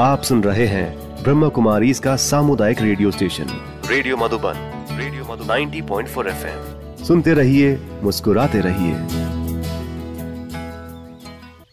आप सुन रहे हैं ब्रह्म कुमारी इसका सामुदायिक radio station. Radio Madhuban radio Madhuban. 90.4 FM. सुनते रहिए मुस्कुराते रहिए।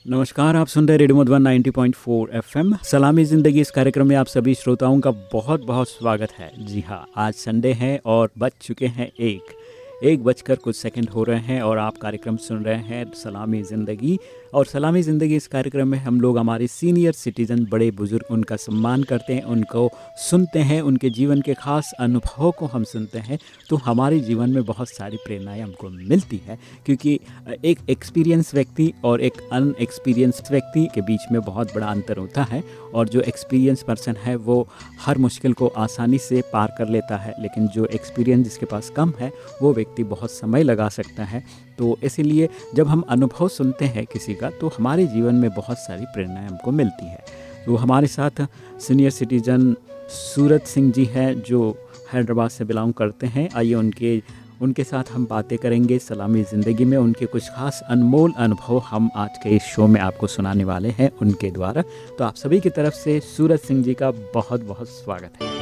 नमस्कार आप सुन रहे रेडियो मधुबन 90.4 एफएम। सलामी ज़िंदगी इस कार्यक्रम में आप सभी श्रोताओं का बहुत बहुत स्वागत है। जी हाँ आज संडे है और बज चुके हैं एक। एक बजकर कुछ सेकंड हो रहे हैं और आप कार्यक्रम सुन रहे हैं सलामी ज़िंदगी। और सलामी ज़िंदगी इस कार्यक्रम में हम लोग हमारे सीनियर सिटीज़न, बड़े बुज़ुर्ग, उनका सम्मान करते हैं, उनको सुनते हैं, उनके जीवन के ख़ास अनुभवों को हम सुनते हैं। तो हमारे जीवन में बहुत सारी प्रेरणाएँ हमको मिलती है, क्योंकि एक एक्सपीरियंस व्यक्ति और एक अनएक्सपीरियंस व्यक्ति के बीच में बहुत बड़ा अंतर होता है और जो एक्सपीरियंस पर्सन है, वो हर मुश्किल को आसानी से पार कर लेता है, लेकिन जो एक्सपीरियंस जिसके पास कम है, वो व्यक्ति बहुत समय लगा सकता है। तो इसीलिए जब हम अनुभव सुनते हैं किसी का तो हमारे जीवन में बहुत सारी प्रेरणाएँ हमको मिलती है। तो हमारे साथ सीनियर सिटीजन सूरज सिंह जी हैं, जो हैदराबाद से बिलोंग करते हैं। आइए उनके उनके साथ हम बातें करेंगे सलामी ज़िंदगी में। उनके कुछ खास अनमोल अनुभव हम आज के इस शो में आपको सुनाने वाले हैं उनके द्वारा। तो आप सभी की तरफ़ से सूरज सिंह जी का बहुत बहुत स्वागत है।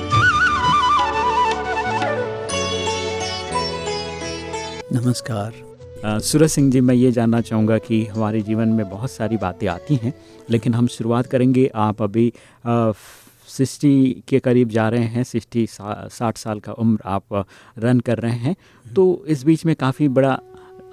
नमस्कार। सूरज सिंह जी मैं ये जानना चाहूँगा कि हमारे जीवन में बहुत सारी बातें आती हैं लेकिन हम शुरुआत करेंगे आप अभी सिक्सटी के करीब जा रहे हैं सिक्सटी साठ साल का उम्र आप रन कर रहे हैं तो इस बीच में काफ़ी बड़ा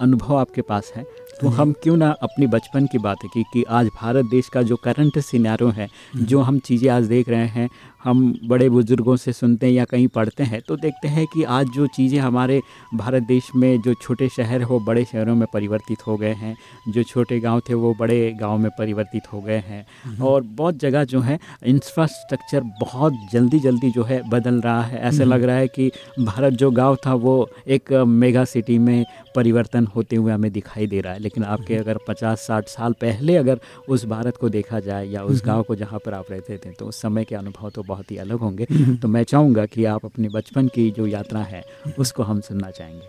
अनुभव आपके पास है तो हम क्यों ना अपनी बचपन की बात की कि आज भारत देश का जो करंट सिनारो है जो हम चीज़ें आज देख रहे हैं हम बड़े बुज़ुर्गों से सुनते हैं या कहीं पढ़ते हैं तो देखते हैं कि आज जो चीज़ें हमारे भारत देश में जो छोटे शहर हो बड़े शहरों में परिवर्तित हो गए हैं जो छोटे गाँव थे वो बड़े गाँव में परिवर्तित हो गए हैं हम्म। और बहुत जगह जो है इंफ्रास्ट्रक्चर बहुत जल्दी जल्दी जो है बदल रहा है ऐसे हम्म। लग रहा है कि भारत जो गाँव था वो एक मेगा सिटी में परिवर्तन होते हुए हमें दिखाई दे रहा है लेकिन आपके हम्म। अगर पचास साठ साल पहले अगर उस भारत को देखा जाए या उस गाँव को जहाँ पर आप रहते थे तो उस समय के अनुभव तो बहुत ही अलग होंगे। तो मैं चाहूँगा कि आप अपने बचपन की जो यात्रा है उसको हम सुनना चाहेंगे।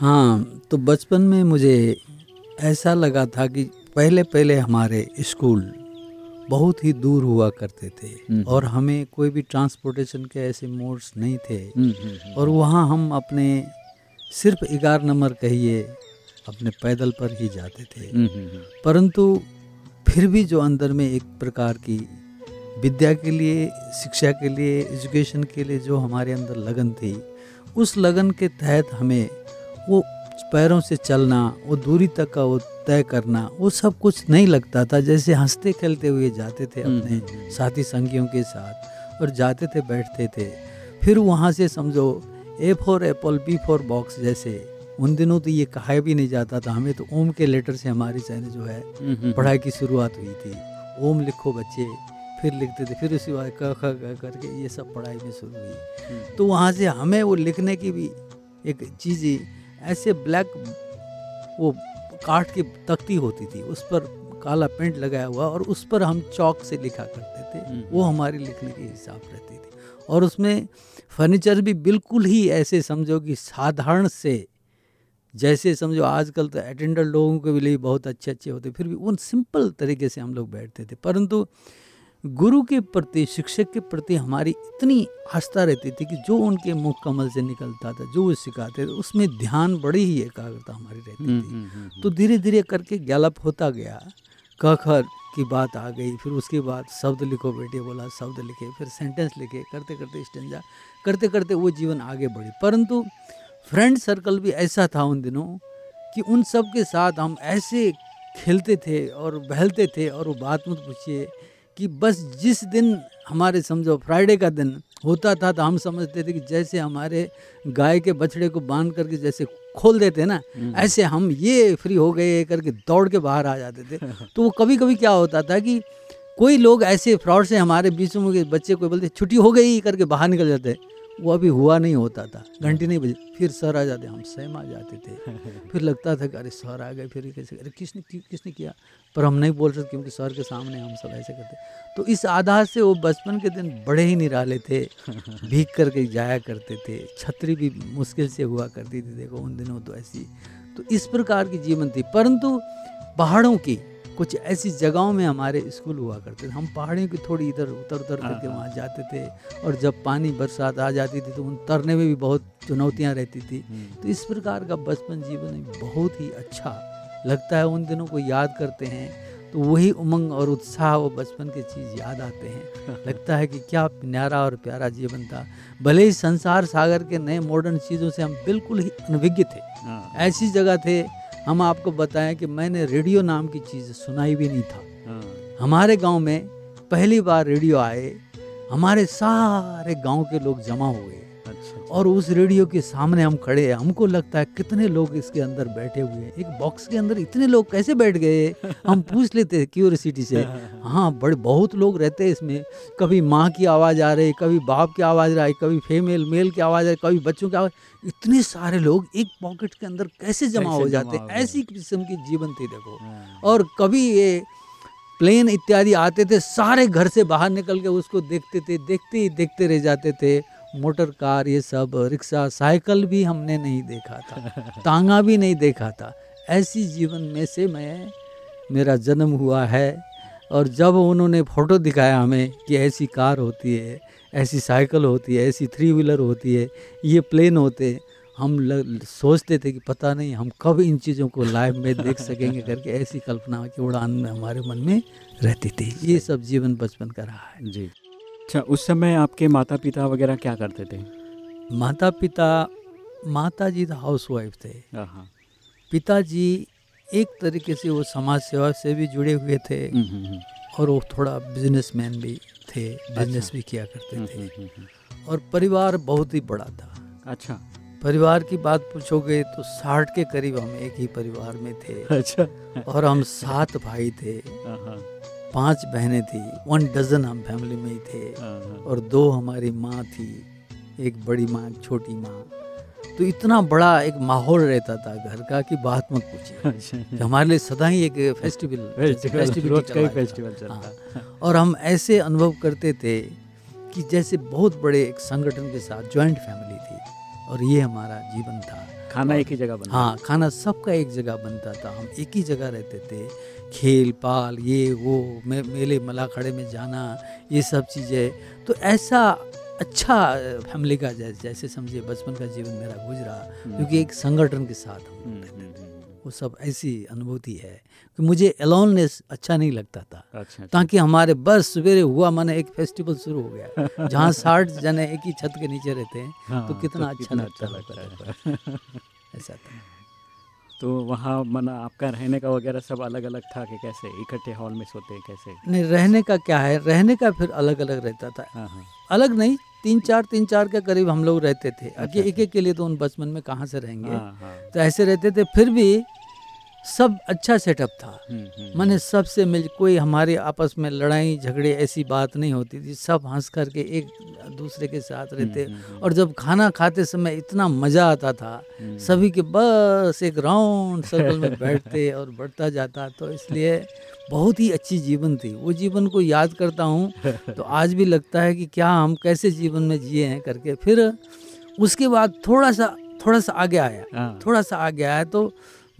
हाँ तो बचपन में मुझे ऐसा लगा था कि पहले पहले हमारे स्कूल बहुत ही दूर हुआ करते थे हम्म। और हमें कोई भी ट्रांसपोर्टेशन के ऐसे मोड्स नहीं थे। हम्म, हम्म, और वहाँ हम अपने सिर्फ़ ग्यारह नंबर कहिए अपने पैदल पर ही जाते थे। परंतु फिर भी जो अंदर में एक प्रकार की विद्या के लिए शिक्षा के लिए एजुकेशन के लिए जो हमारे अंदर लगन थी उस लगन के तहत हमें वो पैरों से चलना वो दूरी तक का वो तय करना वो सब कुछ नहीं लगता था। जैसे हँसते खेलते हुए जाते थे अपने हम्म, हम्म, हम्म। साथी संगियों के साथ और जाते थे बैठते थे। फिर वहाँ से समझो A for apple B for box जैसे उन दिनों तो ये कहा भी नहीं जाता था। हमें तो ओम के लेटर से हमारी चैनल जो है पढ़ाई की शुरुआत हुई थी। ओम लिखो बच्चे फिर लिखते थे फिर उसी बात क ख करके ये सब पढ़ाई में शुरू हुई हम्म। तो वहाँ से हमें वो लिखने की भी एक चीज़ ऐसे ब्लैक वो काठ की तख्ती होती थी उस पर काला पेंट लगाया हुआ और उस पर हम चौक से लिखा करते थे हम्म। वो हमारी लिखने के हिसाब रहती थी और उसमें फर्नीचर भी बिल्कुल ही ऐसे समझो कि साधारण से जैसे समझो आजकल तो अटेंडर लोगों के लिए बहुत अच्छे अच्छे होते फिर भी उन सिंपल तरीके से हम लोग बैठते थे परंतु गुरु के प्रति शिक्षक के प्रति हमारी इतनी आस्था रहती थी कि जो उनके मुख कमल से निकलता था जो वो सिखाते थे उसमें ध्यान बड़ी ही एकाग्रता हमारी रहती हम्म, थी। हम्म, हम्म, तो धीरे धीरे करके गैलप होता गया। कखर की बात आ गई फिर उसके बाद शब्द लिखो बेटे बोला शब्द लिखे फिर सेंटेंस लिखे करते करते स्टेंजा करते करते वो जीवन आगे बढ़ी। परंतु फ्रेंड सर्कल भी ऐसा था उन दिनों कि उन सब के साथ हम ऐसे खेलते थे और बहलते थे और वो बात मत पूछिए कि बस जिस दिन हमारे समझो फ्राइडे का दिन होता था तो हम समझते थे कि जैसे हमारे गाय के बछड़े को बाँध करके जैसे खोल देते ना हम्म। ऐसे हम ये फ्री हो गए करके दौड़ के बाहर आ जाते थे तो वो कभी कभी क्या होता था कि कोई लोग ऐसे फ्रॉड से हमारे बीच में बच्चे कोई बोलते छुट्टी हो गई करके बाहर निकल जाते वो अभी हुआ नहीं होता था। घंटी नहीं बजी फिर सर आ जाते हम सहम आ जाते थे। फिर लगता था कि अरे सर आ गए फिर कैसे अरे किसने किसने किया? पर हम नहीं बोल सकते क्योंकि सर के सामने हम सब ऐसे करते। तो इस आधार से वो बचपन के दिन बड़े ही निराले थे भीग करके जाया करते थे छतरी भी मुश्किल से हुआ करती थी देखो उन दिनों तो ऐसी। तो इस प्रकार की जीवन थी परंतु पहाड़ों की कुछ ऐसी जगहों में हमारे स्कूल हुआ करते थे। हम पहाड़ियों की थोड़ी इधर उतर उतर हाँ, करके हाँ। वहाँ जाते थे और जब पानी बरसात आ जाती थी तो उन तरने में भी बहुत चुनौतियाँ रहती थी। हम्म, तो इस प्रकार का बचपन जीवन बहुत ही अच्छा लगता है। उन दिनों को याद करते हैं तो वही उमंग और उत्साह वो बचपन की चीज़ याद आते हैं। लगता है कि क्या न्यारा और प्यारा जीवन था। भले ही संसार सागर के नए मॉडर्न चीज़ों से हम बिल्कुल ही अनभिज्ञ थे। हाँ, ऐसी जगह थे हम आपको बताएँ कि मैंने रेडियो नाम की चीज़ सुनाई भी नहीं था हाँ, हमारे गाँव में पहली बार रेडियो आए हमारे सारे गाँव के लोग जमा हुए। और उस रेडियो के सामने हम खड़े हैं। हमको लगता है कितने लोग इसके अंदर बैठे हुए हैं। एक बॉक्स के अंदर इतने लोग कैसे बैठ गए? हम पूछ लेते हैं क्यूरियोसिटी से। हाँ बड़े बहुत लोग रहते हैं इसमें। कभी माँ की आवाज़ आ रही कभी बाप की आवाज़ आ रही कभी फीमेल मेल की आवाज़ आ रही कभी बच्चों की आवाज़। इतने सारे लोग एक पॉकेट के अंदर कैसे जमा कैसे हो जाते हैं? ऐसी किस्म की जीवन थी देखो। हाँ, और कभी ये प्लेन इत्यादि आते थे सारे घर से बाहर निकल के उसको देखते थे देखते ही देखते रह जाते थे। मोटर कार ये सब रिक्शा साइकिल भी हमने नहीं देखा था तांगा भी नहीं देखा था। ऐसी जीवन में से मैं मेरा जन्म हुआ है और जब उन्होंने फ़ोटो दिखाया हमें कि ऐसी कार होती है ऐसी साइकिल होती है ऐसी थ्री व्हीलर होती है ये प्लेन होते हम ल, सोचते थे कि पता नहीं हम कब इन चीज़ों को लाइव में देख सकेंगे करके ऐसी कल्पना की उड़ान में हमारे मन में रहती थी। ये सब जीवन बचपन का रहा है। जी। अच्छा उस समय आपके माता पिता वगैरह क्या करते थे? माता पिता माता जी तो हाउस वाइफ थे। हाँ, हाँ। पिताजी एक तरीके से वो समाज सेवा से भी जुड़े हुए थे। हम्म, हम्म, हम्म, और वो थोड़ा बिजनेसमैन भी थे बिज़नेस अच्छा। भी किया करते थे। और परिवार बहुत ही बड़ा था। अच्छा। परिवार की बात पूछोगे तो साठ के करीब हम एक ही परिवार में थे। अच्छा। और हम सात भाई थे। हाँ, पाँच बहनें थी वन डजन हम फैमिली में ही थे। हाँ, हाँ। और दो हमारी माँ थी एक बड़ी माँ एक छोटी माँ। तो इतना बड़ा एक माहौल रहता था घर का कि बात मत पूछिए। अच्छा। हमारे लिए सदा ही एक फेस्टिवल फेस्टिवल का फेस्टिवल चलता। हाँ, और हम ऐसे अनुभव करते थे कि जैसे बहुत बड़े एक संगठन के साथ जॉइंट फैमिली थी। और ये हमारा जीवन था। खाना एक ही जगह बना हाँ खाना सबका एक जगह बनता था। हम एक ही जगह रहते थे खेल पाल ये वो मे, मेले मलाखड़े में जाना ये सब चीज़ें। तो ऐसा अच्छा फैमिली का जैसे जैसे समझिए बचपन का जीवन मेरा गुजरा क्योंकि एक संगठन के साथ हम हम्म, रहते हम्म, थे हम्म। वो सब ऐसी अनुभूति है कि मुझे अलोननेस अच्छा नहीं लगता था। अच्छा अच्छा। ताकि हमारे बस सवेरे हुआ माने एक फेस्टिवल शुरू हो गया। जहाँ साठ जने एक ही छत के नीचे रहते हैं हाँ, तो कितना अच्छा कितना लगता अच्छा लगता है ऐसा था। तो वहाँ मना आपका रहने का वगैरह सब अलग अलग था कि कैसे इकट्ठे हॉल में सोते कैसे? नहीं रहने का क्या है? रहने का फिर अलग अलग रहता था। हाँ हाँ। अलग नहीं तीन चार तीन चार के करीब हम लोग रहते थे। अच्छा, एक एक के लिए तो उन बचपन में कहाँ से रहेंगे? हाँ। तो ऐसे रहते थे फिर भी सब अच्छा सेटअप था। हम्म, हम्म, मैंने सबसे मिल कोई हमारे आपस में लड़ाई झगड़े ऐसी बात नहीं होती थी। सब हंस करके एक दूसरे के साथ रहते। हम्म, हम्म, और जब खाना खाते समय इतना मज़ा आता था हम्म, सभी के बस एक राउंड सर्कल में बैठते और बढ़ता जाता। तो इसलिए बहुत ही अच्छी जीवन थी। वो जीवन को याद करता हूँ तो आज भी लगता है कि क्या हम कैसे जीवन में जिए हैं करके। फिर उसके बाद थोड़ा सा थोड़ा सा आगे आया। हाँ, थोड़ा सा आगे आया तो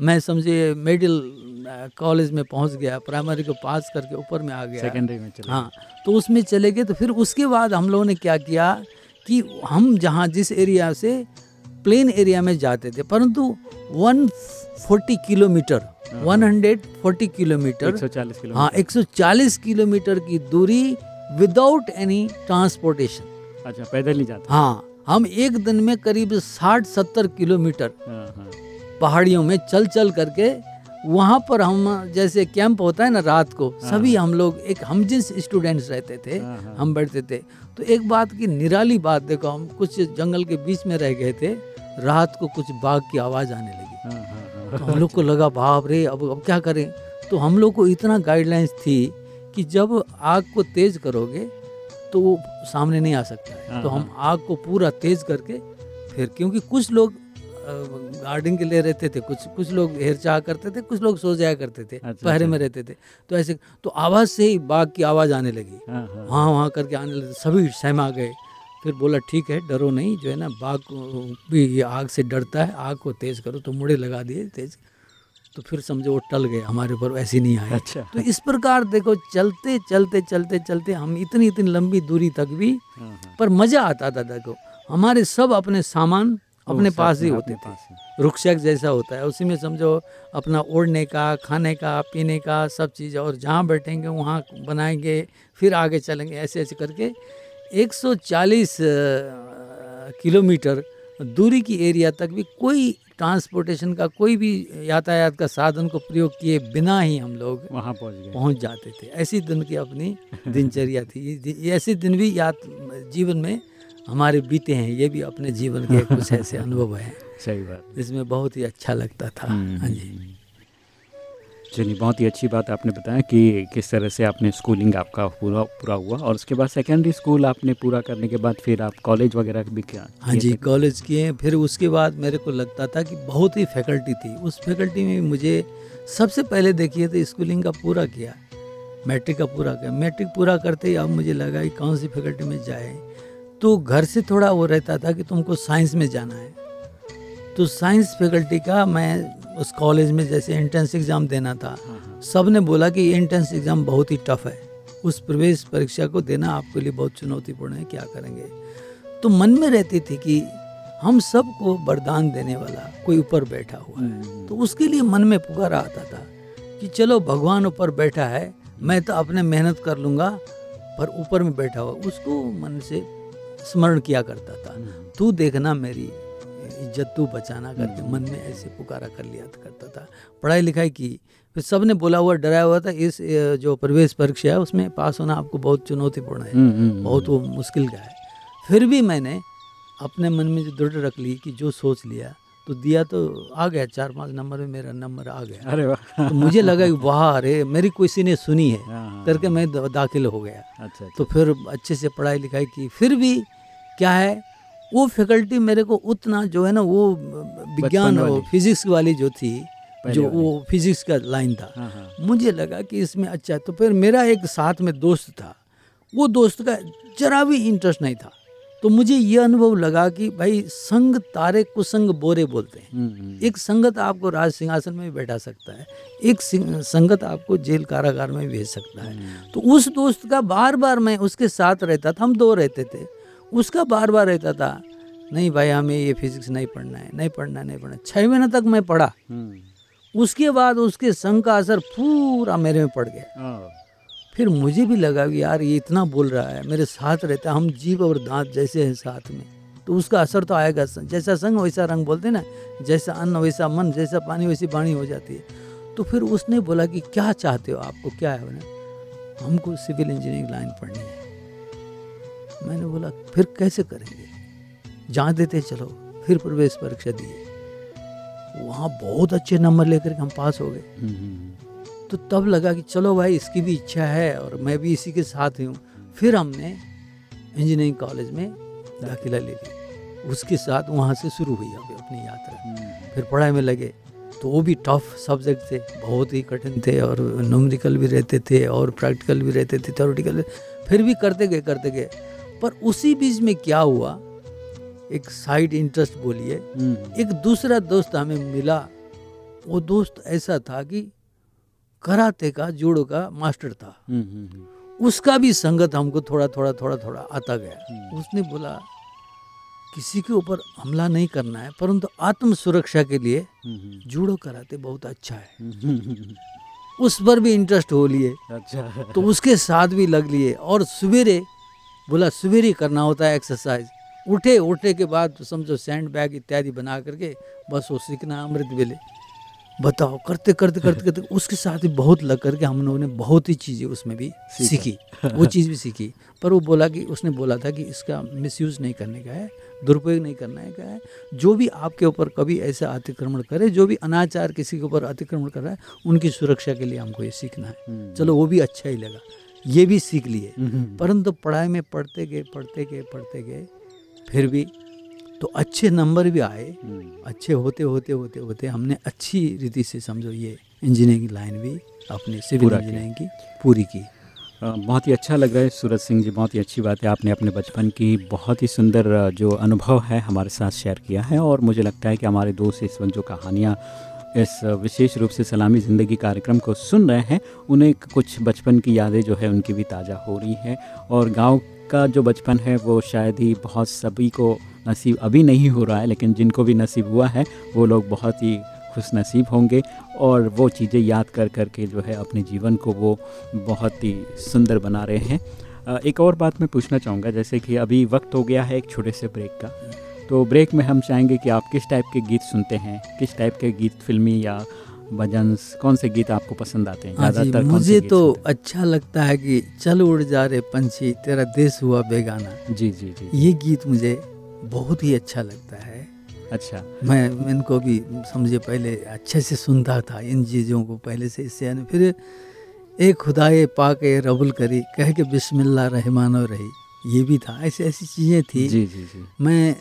मैं समझिए मिडिल कॉलेज में पहुँच गया प्राइमरी को पास करके ऊपर में आ गया। सेकेंडरी में चले हाँ तो उसमें चले गए तो फिर उसके बाद हम लोगों ने क्या किया कि हम जहाँ जिस एरिया से प्लेन एरिया में जाते थे परंतु 140 किलोमीटर 140 किलोमीटर 140 किलोमीटर। हाँ 140 किलोमीटर की दूरी विदाउट एनी ट्रांसपोर्टेशन अच्छा पैदल ही जाता? हाँ हम एक दिन में करीब 60-70 किलोमीटर हाँ हाँ। पहाड़ियों में चल चल करके वहाँ पर हम जैसे कैंप होता है ना रात को सभी हम लोग एक हम जिस स्टूडेंट्स रहते थे हाँ, हाँ। हम बैठते थे। तो एक बात की निराली बात देखो हम कुछ जंगल के बीच में रह गए थे रात को कुछ बाघ की आवाज़ आने लगी। हाँ हाँ तो हाँ हम लोग को लगा बाप रे अब अब क्या करें? तो हम लोग को इतना गाइडलाइंस थी कि जब आग को तेज करोगे तो वो सामने नहीं आ सकता है। हाँ, तो हम आग को पूरा तेज करके फिर क्योंकि कुछ लोग गार्डिंग के लिए रहते थे कुछ कुछ लोग हेर चाह करते थे कुछ लोग सो जाया करते थे अच्छा, पहरे अच्छा। में रहते थे। तो ऐसे तो आवाज़ से ही बाघ की आवाज़ आने लगी। हाँ हाँ। वहाँ वहाँ करके आने लगे सभी सहमा गए। फिर बोला ठीक है डरो नहीं जो है ना बाघ को भी ये आग से डरता है आग को तेज करो तो मुड़े लगा दिए तेज। तो फिर समझो वो टल गए हमारे ऊपर वैसे नहीं आए अच्छा। तो इस प्रकार देखो चलते चलते चलते चलते हम इतनी इतनी लंबी दूरी तक भी हाँ। पर मज़ा आता था देखो। हमारे सब अपने सामान अपने पास ही होते थे। रुक्षक जैसा होता है उसी में समझो अपना ओढ़ने का खाने का पीने का सब चीज़ और जहाँ बैठेंगे वहाँ बनाएँगे फिर आगे चलेंगे ऐसे ऐसे करके 140 अ, किलोमीटर दूरी की एरिया तक भी कोई ट्रांसपोर्टेशन का कोई भी यातायात का साधन को प्रयोग किए बिना ही हम लोग वहाँ पहुँच गए। पहुँच जाते थे। ऐसी दिन की अपनी दिनचर्या थी। ऐसे दिन भी याद जीवन में हमारे बीते हैं ये भी अपने जीवन के कुछ ऐसे अनुभव हैं। सही बात। इसमें बहुत ही अच्छा लगता था। हम्म, हाँ जी। चलिए बहुत ही अच्छी बात आपने बताया कि किस तरह से आपने स्कूलिंग आपका पूरा पूरा हुआ और उसके बाद सेकेंडरी स्कूल आपने पूरा करने के बाद फिर आप कॉलेज वगैरह भी किया हाँ जी कॉलेज किए फिर उसके बाद मेरे को लगता था कि बहुत ही फैकल्टी थी। उस फैकल्टी में मुझे सबसे पहले देखिए तो स्कूलिंग का पूरा किया मैट्रिक का पूरा किया। मैट्रिक पूरा करते ही अब मुझे लगा कि कौन सी फैकल्टी में जाए? तो घर से थोड़ा वो रहता था कि तुमको साइंस में जाना है। तो साइंस फैकल्टी का मैं उस कॉलेज में जैसे एंट्रेंस एग्ज़ाम देना था सबने बोला कि एंट्रेंस एग्ज़ाम बहुत ही टफ है। उस प्रवेश परीक्षा को देना आपके लिए बहुत चुनौतीपूर्ण है क्या करेंगे? तो मन में रहती थी कि हम सबको वरदान देने वाला कोई ऊपर बैठा हुआ है। तो उसके लिए मन में पुकारा आता था कि चलो भगवान ऊपर बैठा है मैं तो अपने मेहनत कर लूँगा पर ऊपर में बैठा हुआ उसको मन से स्मरण किया करता था। तू देखना मेरी इज़्ज़त तू बचाना करके मन में ऐसे पुकारा कर लिया करता था। पढ़ाई लिखाई की फिर सबने बोला हुआ डराया हुआ था इस जो प्रवेश परीक्षा है उसमें पास होना आपको बहुत चुनौतीपूर्ण है। बहुत वो मुश्किल का है। फिर भी मैंने अपने मन में जो दृढ़ रख ली कि जो सोच लिया तो दिया तो आ गया चार पाँच नंबर में मेरा नंबर आ गया। अरे वाह। तो मुझे लगा कि वाह अरे मेरी किसी ने सुनी है। हाँ, हाँ, करके मैं दाखिल हो गया। अच्छा तो फिर अच्छे से पढ़ाई लिखाई की। फिर भी क्या है वो फैकल्टी मेरे को उतना जो है ना वो विज्ञान। वो फिजिक्स वाली जो थी जो वो फिजिक्स का लाइन था हाँ हाँ। मुझे लगा कि इसमें अच्छा है। तो फिर मेरा एक साथ में दोस्त था। वो दोस्त का जरा भी इंटरेस्ट नहीं था। तो मुझे ये अनुभव लगा कि भाई संग तारे कुसंग बोरे बोलते हैं। हम्म, हम्म, एक संगत आपको राज सिंहासन में भी बैठा सकता है एक संगत आपको जेल कारागार में भी भेज सकता है। तो उस दोस्त का बार बार मैं उसके साथ रहता था हम दो रहते थे। उसका बार बार रहता था नहीं भाई हमें ये फिजिक्स नहीं पढ़ना है नहीं पढ़ना है नहीं पढ़ना। छः महीने तक मैं पढ़ा। हम्म, उसके बाद उसके संग का असर पूरा मेरे में पड़ गया। हाँ, फिर मुझे भी लगा कि यार ये इतना बोल रहा है मेरे साथ रहता हम जीव और दांत जैसे हैं साथ में। तो उसका असर तो आएगा जैसा संग वैसा रंग बोलते ना जैसा अन्न वैसा मन जैसा पानी वैसी वाणी हो जाती है। तो फिर उसने बोला कि क्या चाहते हो आपको क्या है मैंने हमको सिविल इंजीनियरिंग लाइन पढ़नी है। मैंने बोला फिर कैसे करेंगे? जहाँ देते चलो फिर प्रवेश परीक्षा दिए वहाँ बहुत अच्छे नंबर लेकर के हम पास हो गए। हम्म, हम्म, तो तब लगा कि चलो भाई इसकी भी इच्छा है और मैं भी इसी के साथ ही हूँ। फिर हमने इंजीनियरिंग कॉलेज में दाखिला ले लिया। उसके साथ वहाँ से शुरू हुई अभी अपनी यात्रा। हम्म, फिर पढ़ाई में लगे तो वो भी टफ सब्जेक्ट थे बहुत ही कठिन थे और न्यूमेरिकल भी रहते थे और प्रैक्टिकल भी रहते थे थ्योरेटिकल फिर भी करते गए करते गए। पर उसी बीच में क्या हुआ? एक साइड इंटरेस्ट बोलिए। हम्म, एक दूसरा दोस्त हमें मिला। वो दोस्त ऐसा था कि कराते का जूडो का मास्टर था। हम्म, हम्म, हम्म, उसका भी संगत हमको थोड़ा थोड़ा थोड़ा थोड़ा आता गया। उसने बोला किसी के ऊपर हमला नहीं करना है परंतु आत्म सुरक्षा के लिए जूडो कराते बहुत अच्छा है। उस पर भी इंटरेस्ट हो लिए। अच्छा। तो उसके साथ भी लग लिए और सवेरे बोला सवेरे करना होता है एक्सरसाइज उठे उठे के बाद समझो सैंड बैग इत्यादि बना करके बस वो सीखना अमृत वेले बताओ करते करते करते करते उसके साथ ही बहुत लग करके हम लोगों ने बहुत ही चीज़ें उसमें भी सीखी। वो चीज़ भी सीखी। पर वो बोला कि उसने बोला था कि इसका मिसयूज़ नहीं करने का है दुरुपयोग नहीं करना है क्या है। जो भी आपके ऊपर कभी ऐसा अतिक्रमण करे जो भी अनाचार किसी के ऊपर अतिक्रमण कर रहा है उनकी सुरक्षा के लिए हमको ये सीखना है। हम्म, चलो वो भी अच्छा ही लगा ये भी सीख लिए। हम्म, परंतु पढ़ाई में पढ़ते गए पढ़ते गए पढ़ते गए फिर भी तो अच्छे नंबर भी आए। हम्म, अच्छे होते होते होते होते हमने अच्छी रीति से समझो ये इंजीनियरिंग लाइन भी अपने सिविल इंजीनियरिंग की पूरी की। बहुत ही अच्छा लग रहा है सूरज सिंह जी बहुत ही अच्छी बात है आपने अपने बचपन की बहुत ही सुंदर जो अनुभव है हमारे साथ शेयर किया है और मुझे लगता है कि हमारे दोस्त इस वक्त जो कहानियाँ इस विशेष रूप से सलामी ज़िंदगी कार्यक्रम को सुन रहे हैं उन्हें कुछ बचपन की यादें जो है उनकी भी ताज़ा हो रही हैं और गाँव का जो बचपन है, वो शायद ही बहुत सभी को नसीब अभी नहीं हो रहा है, लेकिन जिनको भी नसीब हुआ है, वो लोग बहुत ही खुश नसीब होंगे और वो चीज़ें याद कर कर के जो है अपने जीवन को वो बहुत ही सुंदर बना रहे हैं। एक और बात मैं पूछना चाहूँगा, जैसे कि अभी वक्त हो गया है एक छोटे से ब्रेक का तो ब्रेक में हम चाहेंगे कि आप किस टाइप के गीत सुनते हैं? किस टाइप के गीत, फिल्मी या भजन कौन से गीत आपको पसंद आते हैं? हाँ ज़्यादातर मुझे तो अच्छा लगता है कि चल उड़ जा रे पंछी तेरा देश हुआ बेगाना। जी जी जी ये गीत मुझे बहुत ही अच्छा लगता है। अच्छा। मैं इनको भी समझे पहले अच्छे से सुनता था इन चीज़ों को पहले से इससे फिर एक खुदाए पाके रबुल करी कह के बिस्मिल्लाह रहमानो रही। ये भी था ऐसी ऐसी चीज़ें थी। जी जी जी। मैं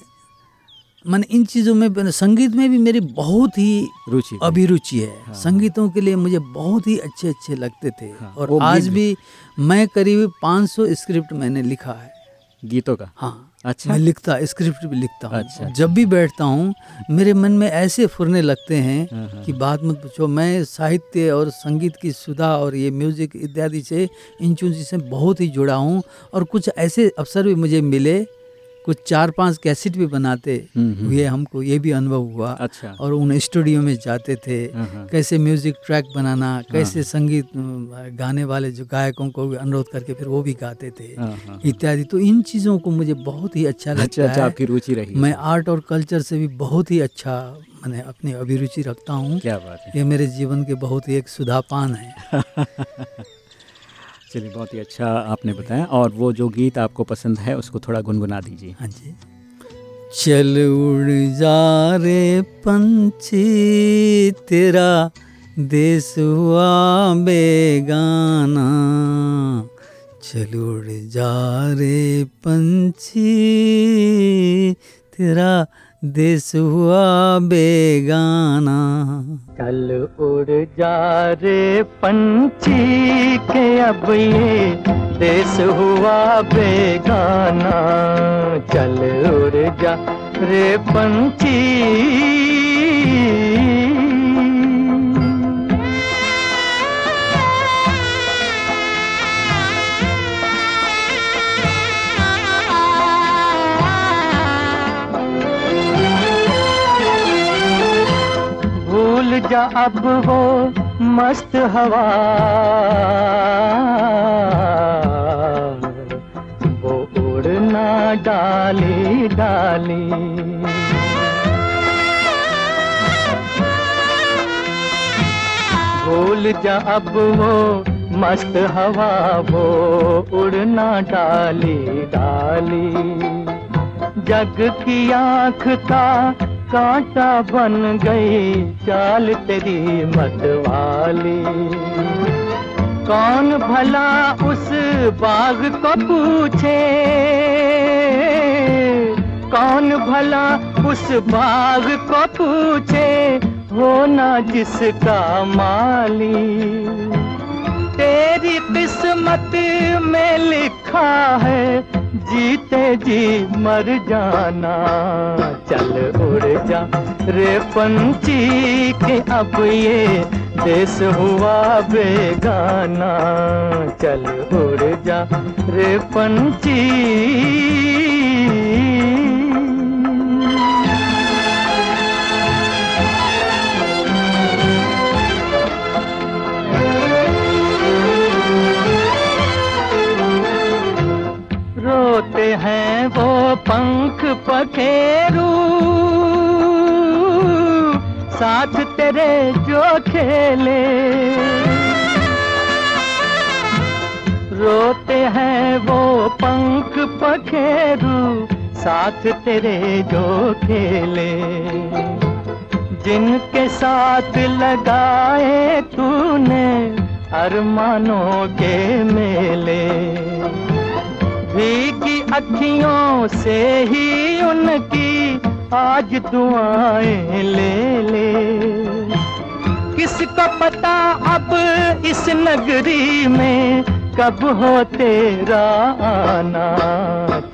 मैंने इन चीज़ों में संगीत में भी मेरी बहुत ही रुचि अभिरुचि है। हाँ, संगीतों के लिए मुझे बहुत ही अच्छे अच्छे लगते थे। हाँ, और आज भी मैं करीब 500 स्क्रिप्ट मैंने लिखा है। गीतों का? हाँ। अच्छा। मैं लिखता स्क्रिप्ट भी लिखता हूँ। अच्छा, अच्छा, जब भी बैठता हूँ मेरे मन में ऐसे फुरने लगते हैं हाँ, हाँ। कि बात मत पूछो। मैं साहित्य और संगीत की सुधा और ये म्यूज़िक इत्यादि से इन चीज़ों से बहुत ही जुड़ा हूँ। और कुछ ऐसे अवसर भी मुझे मिले कुछ चार पाँच कैसेट भी बनाते हम्म, हम्म। हुए हमको ये भी अनुभव हुआ। अच्छा। और उन स्टूडियो में जाते थे हाँ, हाँ। कैसे म्यूज़िक ट्रैक बनाना हाँ। कैसे संगीत गाने वाले जो गायकों को अनुरोध करके फिर वो भी गाते थे इत्यादि। तो इन चीज़ों को मुझे बहुत ही अच्छा लगता अच्छा, अच्छा, है। आपकी रुचि रही मैं आर्ट और कल्चर से भी बहुत ही अच्छा मैंने अपनी अभिरुचि रखता हूँ। क्या बात है। ये मेरे जीवन के बहुत ही एक सुधापान है। चलिए, बहुत ही अच्छा आपने बताया और वो जो गीत आपको पसंद है, उसको थोड़ा गुनगुना दीजिए। हाँ जी। चल उड़ जा रे पंछी, तेरा देश हुआ बेगाना। चल उड़ जा रे पंछी, तेरा देश हुआ बेगाना। कल उड़ जा रे पंछी के अब ये देश हुआ बेगाना। चल उड़ जा रे पंछी। जा अब हो मस्त हवा। वो उड़ना डाली डाली। भूल जा अब वो मस्त हवा, वो उड़ना डाली डाली। जग की आँख का कांटा बन गई, चाल तेरी मतवाली। कौन भला उस बाग को पूछे? कौन भला उस बाग को पूछे? हो ना जिसका माली। तेरी किस्मत में लिखा है, जीते जी मर जाना, चल उड़ जा रे पंछी के अब ये देश हुआ बेगाना। चल उड़ जा रे पंछी। हैं वो पंख पखेरू। साथ तेरे जो खेले। रोते हैं वो पंख पखेरू, साथ तेरे जो खेले। जिनके साथ लगाए तूने अरमानों के मेले। भीगी अखियों से ही उनकी आज दुआएँ ले ले। किसको पता अब इस नगरी में कब हो तेरा आना?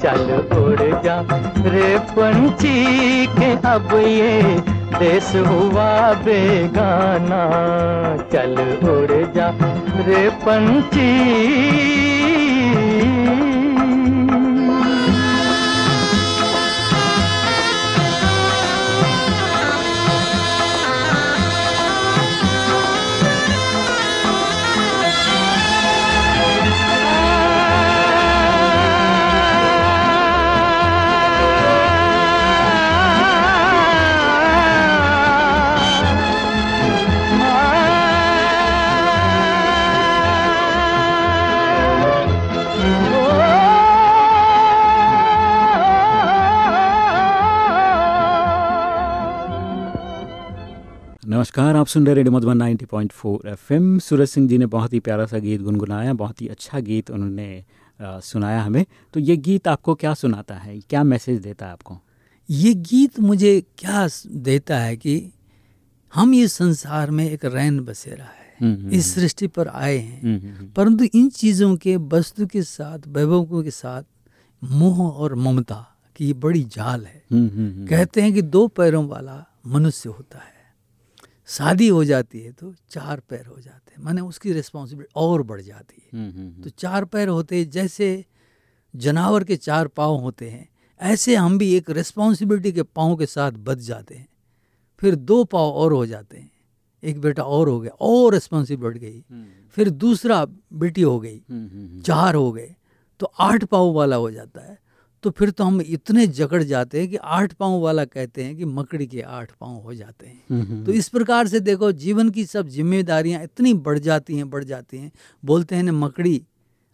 चल उड़ जा रे पंछी के, अब ये देश हुआ बेगाना। चल उड़ जा रे पंछी नमस्कार आप सुन रहे रेडियो मधुबन 90.4 एफएम। सूरज सिंह जी ने बहुत ही प्यारा सा गीत गुनगुनाया बहुत ही अच्छा गीत उन्होंने आ, सुनाया हमें। तो ये गीत आपको क्या सुनाता है? क्या मैसेज देता है आपको? ये गीत मुझे क्या देता है कि हम इस संसार में एक रैन बसेरा है। हम्म, हम्म, इस हम्म। सृष्टि पर आए हैं। परंतु इन चीज़ों के वस्तु के साथ वैभवों के साथ मोह और ममता की बड़ी जाल है। कहते हैं कि दो पैरों वाला मनुष्य होता है। शादी हो जाती है तो चार पैर हो जाते हैं। माने उसकी रिस्पॉन्सिबिलिटी और बढ़ जाती है। हम्म, हम्म, हम्म। तो चार पैर होते जैसे जानवर के चार पाँव होते हैं ऐसे हम भी एक रिस्पॉन्सिबिलिटी के पाँव के साथ बच जाते हैं। फिर दो पाँव और हो जाते हैं। एक बेटा और हो गया और रिस्पॉन्सिबिलिटी बढ़ गई। फिर दूसरा बेटी हो गई चार हो गए तो आठ पाँव वाला हो जाता है। तो फिर तो हम इतने जकड़ जाते हैं कि आठ पाँव वाला कहते हैं कि मकड़ी के आठ पाँव हो जाते हैं। हम्म, हम्म, तो हम्म। इस प्रकार से देखो जीवन की सब जिम्मेदारियाँ इतनी बढ़ जाती हैं बढ़ जाती हैं। बोलते हैं ना मकड़ी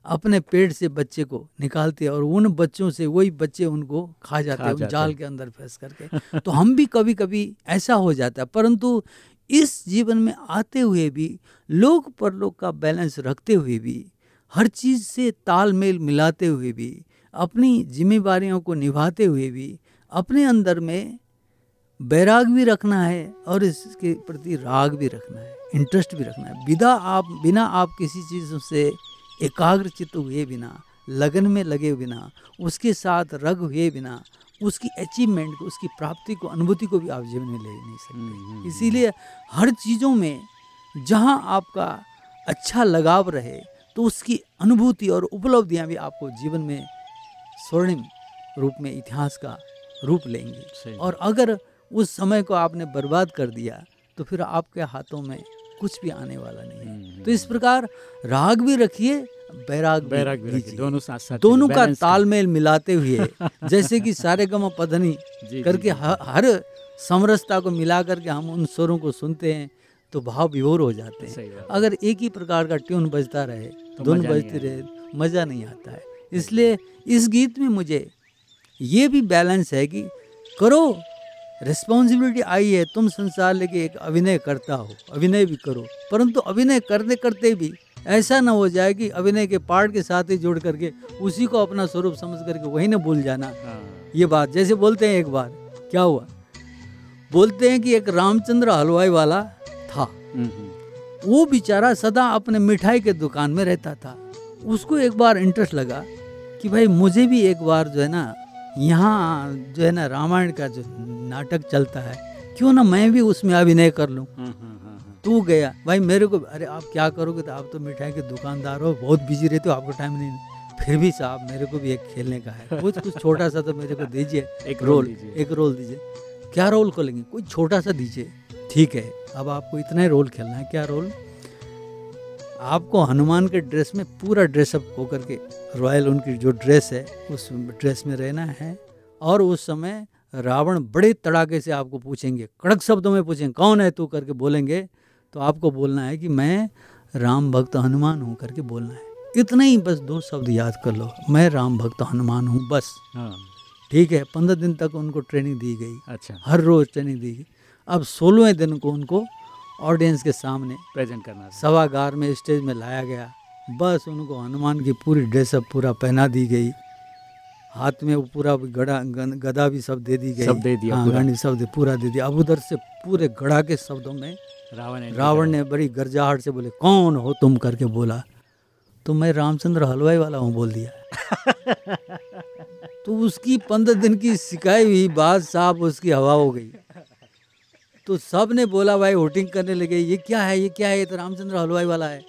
अपने पेट से बच्चे को निकालती है और उन बच्चों से वही बच्चे उनको खा जाते हैं जाल के अंदर फंस करके। तो हम भी कभी कभी ऐसा हो जाता है। परंतु इस जीवन में आते हुए भी लोग परलोक का बैलेंस रखते हुए भी हर चीज़ से तालमेल मिलाते हुए भी अपनी जिम्मेवारियों को निभाते हुए भी अपने अंदर में बैराग भी रखना है और इसके प्रति राग भी रखना है इंटरेस्ट भी रखना है बिना आप बिना आप किसी चीज़ से एकाग्रचित हुए बिना लगन में लगे बिना उसके साथ रग हुए बिना उसकी अचीवमेंट को उसकी प्राप्ति को अनुभूति को भी आप जीवन में ले नहीं सकते हम्म, हम्म, हम्म। इसीलिए हर चीज़ों में जहाँ आपका अच्छा लगाव रहे तो उसकी अनुभूति और उपलब्धियाँ भी आपको जीवन में स्वर्णिम रूप में इतिहास का रूप लेंगे। और अगर उस समय को आपने बर्बाद कर दिया तो फिर आपके हाथों में कुछ भी आने वाला नहीं है। हम्म, तो इस प्रकार राग भी रखिए बैराग बैराग भी रखिए दोनों साथ साथ दोनों का तालमेल मिलाते हुए जैसे कि सारे गम पधनी करके हर समरसता को मिला करके हम उन स्वरों को सुनते हैं तो भाव विभोर हो जाते हैं। अगर एक ही प्रकार का ट्यून बजता रहे तो दोनों बजते रहे मज़ा नहीं आता है। इसलिए इस गीत में मुझे ये भी बैलेंस है कि करो रिस्पॉन्सिबिलिटी आई है तुम संसार लेके एक अभिनय करता हो अभिनय भी करो। परंतु अभिनय करते करते भी ऐसा ना हो जाए कि अभिनय के पार्ट के साथ ही जोड़ करके उसी को अपना स्वरूप समझ करके वही ना भूल जाना। हाँ। ये बात जैसे बोलते हैं एक बार क्या हुआ? बोलते हैं कि एक रामचंद्र हलवाई वाला था। वो बेचारा सदा अपने मिठाई के दुकान में रहता था। उसको एक बार इंटरेस्ट लगा कि भाई मुझे भी एक बार जो है ना यहाँ जो है ना रामायण का जो नाटक चलता है क्यों ना मैं भी उसमें अभिनय कर लूँ? हम्म, हम्म, हम्म, तू गया। भाई मेरे को अरे आप क्या करोगे तो आप तो मिठाई के दुकानदार हो बहुत बिज़ी रहते हो आपको टाइम नहीं फिर भी साहब मेरे को भी एक खेलने का है। कुछ कुछ छोटा सा तो मेरे को दीजिए। एक रोल एक रोल दीजिए। क्या रोल खोलेंगे? कोई छोटा सा दीजिए। ठीक है अब आपको इतना ही रोल खेलना है। क्या रोल? आपको हनुमान के ड्रेस में पूरा ड्रेसअप होकर के रॉयल उनकी जो ड्रेस है उस ड्रेस में रहना है। और उस समय रावण बड़े तड़ाके से आपको पूछेंगे कड़क शब्दों में पूछेंगे कौन है तू करके बोलेंगे तो आपको बोलना है कि मैं राम भक्त हनुमान हूँ करके बोलना है। इतना ही बस दो शब्द याद कर लो मैं राम भक्त हनुमान हूँ बस। हाँ। ठीक है पंद्रह दिन तक उनको ट्रेनिंग दी गई। अच्छा। हर रोज ट्रेनिंग दी गई। अब सोलहवें दिन को उनको ऑडियंस के सामने प्रेजेंट करना सभागार में स्टेज में लाया गया। बस उनको हनुमान की पूरी ड्रेसअप पूरा पहना दी गई। हाथ में वो पूरा गड़ा गदा भी सब दे दी गई। सब दे दिया हाँ, सब दे पूरा दे दिया। अब उधर से पूरे गड़ा के शब्दों में रावण रावण ने बड़ी गर्जाहट से बोले कौन हो तुम? करके बोला तो मैं रामचंद्र हलवाई वाला हूँ बोल दिया। तो उसकी पंद्रह दिन की सिकाई हुई बात साफ़ उसकी हवा हो गई। तो सबने बोला भाई वोटिंग करने लगे। ये क्या है? ये क्या है? ये तो रामचंद्र हलवाई वाला है।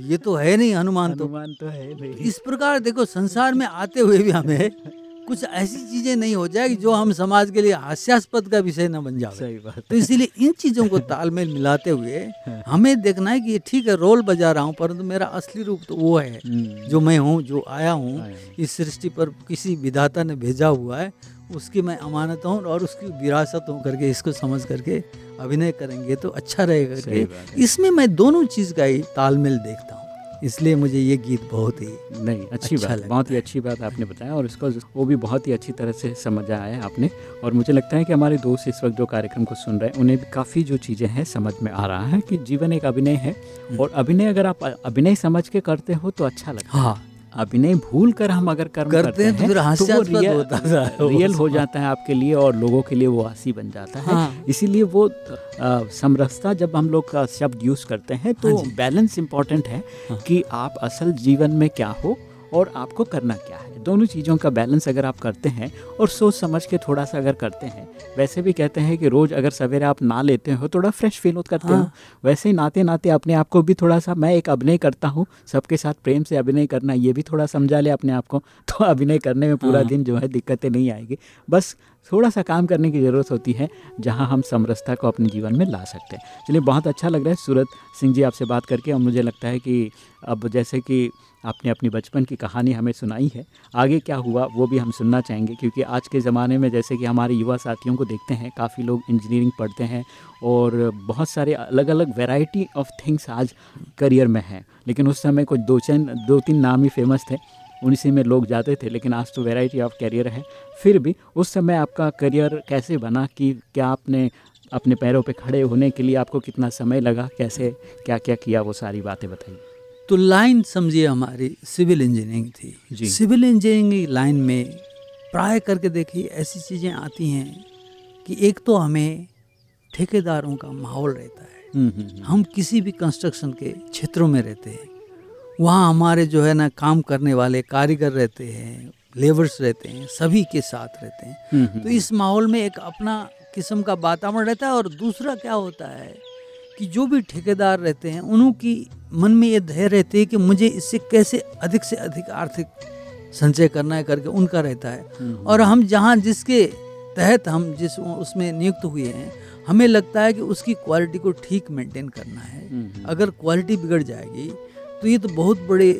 ये तो है नहीं हनुमान तो। हनुमान तो है नहीं इस प्रकार देखो संसार में आते हुए भी हमें कुछ ऐसी चीज़ें नहीं हो जाए जो हम समाज के लिए हास्यास्पद का विषय न बन जाए सही बात। तो इसीलिए इन चीज़ों को तालमेल मिलाते हुए हमें देखना है कि ये ठीक है रोल बजा रहा हूँ परंतु मेरा असली रूप तो वो है हम्म, जो मैं हूँ जो आया हूँ। इस सृष्टि पर किसी विधाता ने भेजा हुआ है। उसकी मैं अमानत हूँ और उसकी विरासत हूँ करके इसको समझ करके अभिनय करेंगे तो अच्छा रहेगा करके इसमें मैं दोनों चीज़ का ही तालमेल देखता हूँ। इसलिए मुझे ये गीत बहुत ही नहीं अच्छी अच्छा बात बहुत ही अच्छी बात आपने बताया और इसको वो भी बहुत ही अच्छी तरह से समझ आया है आपने। और मुझे लगता है कि हमारे दोस्त इस वक्त जो कार्यक्रम को सुन रहे हैं उन्हें भी काफ़ी जो चीज़ें हैं समझ में आ रहा है कि जीवन एक अभिनय है। हम्म। और अभिनय अगर आप अभिनय समझ के करते हो तो अच्छा लगता है। हाँ अभिनय भूल कर हम अगर कर्म करते करते हैं तो फिर हास्यास्पद रियल- होता है रियल हो जाता है आपके लिए और लोगों के लिए वो हँसी बन जाता है हाँ। इसीलिए वो समरसता जब हम लोग का शब्द यूज़ करते हैं तो हाँ बैलेंस इम्पोर्टेंट है हाँ। कि आप असल जीवन में क्या हो और आपको करना क्या है दोनों चीज़ों का बैलेंस अगर आप करते हैं और सोच समझ के थोड़ा सा अगर करते हैं वैसे भी कहते हैं कि रोज़ अगर सवेरे आप ना लेते हो थोड़ा फ्रेश फील करते हो हाँ। वैसे ही नाते नाते अपने आप को भी थोड़ा सा मैं एक अभिनय करता हूँ सबके साथ प्रेम से अभिनय करना ये भी थोड़ा समझा ले अपने आप को तो अभिनय करने में पूरा हाँ। दिन जो है दिक्कतें नहीं आएगी बस थोड़ा सा काम करने की ज़रूरत होती है जहाँ हम समरसता को अपने जीवन में ला सकते हैं चलिए बहुत अच्छा लग रहा है सूरत सिंह जी आपसे बात करके और मुझे लगता है कि अब जैसे कि आपने अपनी बचपन की कहानी हमें सुनाई है। आगे क्या हुआ, वो भी हम सुनना चाहेंगे, क्योंकि आज के ज़माने में जैसे कि हमारे युवा साथियों को देखते हैं, काफ़ी लोग इंजीनियरिंग पढ़ते हैं और बहुत सारे अलग अलग वैरायटी ऑफ़ थिंग्स आज करियर में हैं। लेकिन उस समय कुछ दो चैन, दो तीन नाम ही फ़ेमस थे, उन्हीं में लोग जाते थे, लेकिन आज तो वैरायटी ऑफ़ करियर है। फिर भी उस समय आपका करियर कैसे बना कि क्या आपने अपने पैरों पे खड़े होने के लिए आपको कितना समय लगा, कैसे क्या क्या किया वो सारी बातें बताइए। तो लाइन समझिए हमारी सिविल इंजीनियरिंग थी। सिविल इंजीनियरिंग लाइन में प्राय करके देखिए ऐसी चीज़ें आती हैं कि एक तो हमें ठेकेदारों का माहौल रहता है। हम्म, हम्म, हम्म। हम किसी भी कंस्ट्रक्शन के क्षेत्रों में रहते हैं। वहाँ हमारे जो है ना काम करने वाले कारीगर रहते हैं लेबर्स रहते हैं सभी के साथ रहते हैं। तो इस माहौल में एक अपना किस्म का वातावरण रहता है और दूसरा क्या होता है कि जो भी ठेकेदार रहते हैं उनकी मन में ये धैर्य रहती है कि मुझे इससे कैसे अधिक से अधिक आर्थिक संचय करना है करके उनका रहता है। हम्म, और हम जहाँ जिसके तहत हम जिस उसमें नियुक्त हुए हैं हमें लगता है कि उसकी क्वालिटी को ठीक मेंटेन करना है। हम्म, अगर क्वालिटी बिगड़ जाएगी तो ये तो बहुत बड़े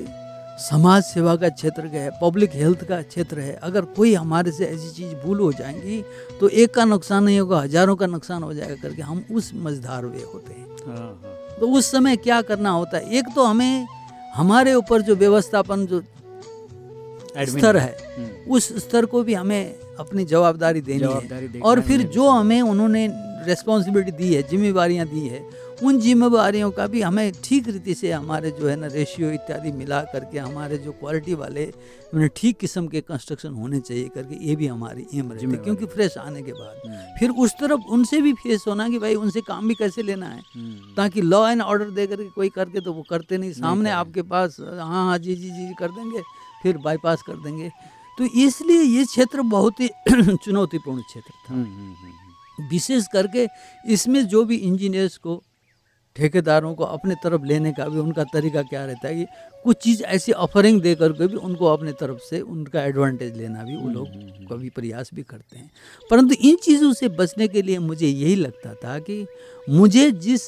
समाज सेवा का क्षेत्र है पब्लिक हेल्थ का क्षेत्र है अगर कोई हमारे से ऐसी चीज़ भूल हो जाएँगी तो एक का नुकसान नहीं होगा हज़ारों का नुकसान हो जाएगा करके हम उस मझधार वे होते हैं। हाँ, हाँ, तो उस समय क्या करना होता है? एक तो हमें हमारे ऊपर जो व्यवस्थापन जो स्तर है हम्म, उस स्तर को भी हमें अपनी जवाबदारी देनी है। और फिर जो हमें उन्होंने रेस्पॉन्सिबिलिटी दी है जिम्मेवारियाँ दी है उन जिम्मेवारियों का भी हमें ठीक रीति से हमारे जो है ना रेशियो इत्यादि मिला करके हमारे जो क्वालिटी वाले उन्हें ठीक किस्म के कंस्ट्रक्शन होने चाहिए करके ये भी हमारी एम रहती है। क्योंकि फ्रेश आने के बाद। हम्म, फिर उस तरफ़ उनसे भी फेस होना कि भाई उनसे काम भी कैसे लेना है? हम्म, ताकि लॉ एंड ऑर्डर दे करके कोई करके तो वो करते नहीं। सामने। आपके पास हाँ हाँ जी जी जी कर देंगे फिर बाईपास कर देंगे। तो इसलिए ये क्षेत्र बहुत ही चुनौतीपूर्ण क्षेत्र था। हम्म, विशेष करके इसमें जो भी इंजीनियर्स को ठेकेदारों को अपने तरफ़ लेने का भी उनका तरीका क्या रहता है कि कुछ चीज़ ऐसी ऑफरिंग दे करके भी उनको अपने तरफ़ से उनका एडवांटेज लेना भी वो लोग कभी प्रयास भी करते हैं। परंतु इन चीज़ों से बचने के लिए मुझे यही लगता था कि मुझे जिस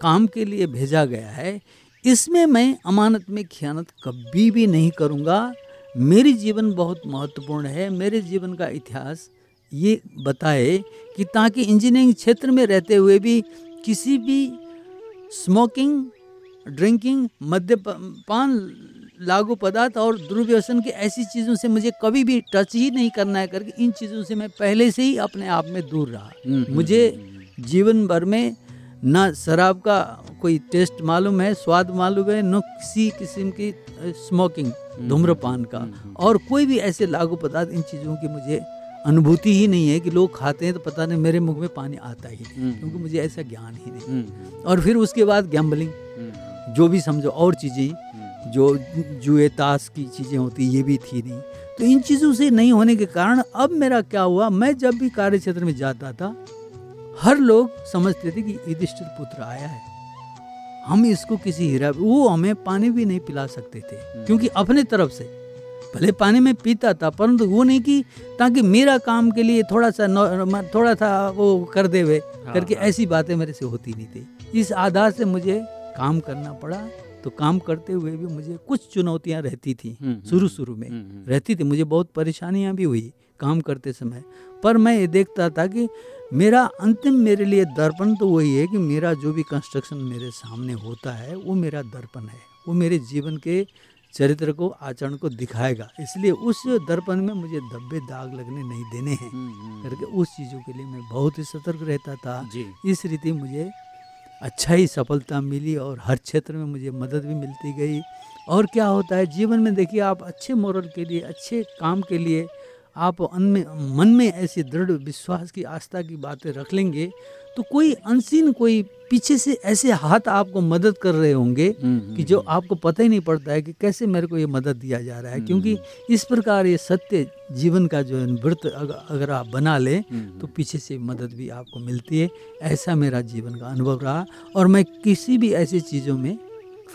काम के लिए भेजा गया है इसमें मैं अमानत में खयानत कभी भी नहीं करूँगा। मेरी जीवन बहुत महत्वपूर्ण है। मेरे जीवन का इतिहास ये बताए कि ताकि इंजीनियरिंग क्षेत्र में रहते हुए भी किसी भी स्मोकिंग ड्रिंकिंग मद्यपान लागू पदार्थ और दुर्व्यसन की ऐसी चीज़ों से मुझे कभी भी टच ही नहीं करना है करके इन चीज़ों से मैं पहले से ही अपने आप में दूर रहा मुझे जीवन भर में ना शराब का कोई टेस्ट मालूम है स्वाद मालूम है न किसी किस्म की स्मोकिंग धूम्रपान का और कोई भी ऐसे लागू पदार्थ इन चीज़ों की मुझे अनुभूति ही नहीं है कि लोग खाते हैं तो पता नहीं मेरे मुँह में पानी आता ही नहीं हम्म। क्योंकि मुझे ऐसा ज्ञान ही नहीं। हम्म, और फिर उसके बाद गैम्बलिंग हम्म, जो भी समझो और चीज़ें जो जुए ताश की चीज़ें होती ये भी थी नहीं। तो इन चीज़ों से नहीं होने के कारण अब मेरा क्या हुआ मैं जब भी कार्य क्षेत्र में जाता था हर लोग समझते थे कि युधिष्ठिर पुत्र आया है। हम इसको किसी हीरा वो हमें पानी भी नहीं पिला सकते थे क्योंकि अपने तरफ़ से भले पानी में पीता था परंतु वो नहीं कि ताकि मेरा काम के लिए थोड़ा सा थोड़ा सा वो कर दे वे हाँ, करके हाँ। ऐसी बातें मेरे से होती नहीं थी इस आधार से मुझे काम करना पड़ा तो काम करते हुए भी मुझे कुछ चुनौतियाँ रहती थी हम्म, हम्म, शुरू शुरू में हम्म। रहती थी मुझे बहुत परेशानियाँ भी हुई काम करते समय पर मैं ये देखता था कि मेरा अंतिम मेरे लिए दर्पण तो वही है कि मेरा जो भी कंस्ट्रक्शन मेरे सामने होता है वो मेरा दर्पण है वो मेरे जीवन के चरित्र को आचरण को दिखाएगा। इसलिए उस दर्पण में मुझे धब्बे दाग लगने नहीं देने हैं। हम्म, हम्म, करके उस चीज़ों के लिए मैं बहुत ही सतर्क रहता था। इस रीति मुझे अच्छा ही सफलता मिली और हर क्षेत्र में मुझे मदद भी मिलती गई। और क्या होता है जीवन में देखिए आप अच्छे मोरल के लिए अच्छे काम के लिए आप अनमें मन में ऐसी दृढ़ विश्वास की आस्था की बातें रख लेंगे तो कोई अनसीन कोई पीछे से ऐसे हाथ आपको मदद कर रहे होंगे हम्म, कि जो आपको पता ही नहीं पड़ता है कि कैसे मेरे को ये मदद दिया जा रहा है क्योंकि इस प्रकार ये सत्य जीवन का जो है व्रत अगर आप बना लें हम्म, तो पीछे से मदद भी आपको मिलती है। ऐसा मेरा जीवन का अनुभव रहा और मैं किसी भी ऐसी चीज़ों में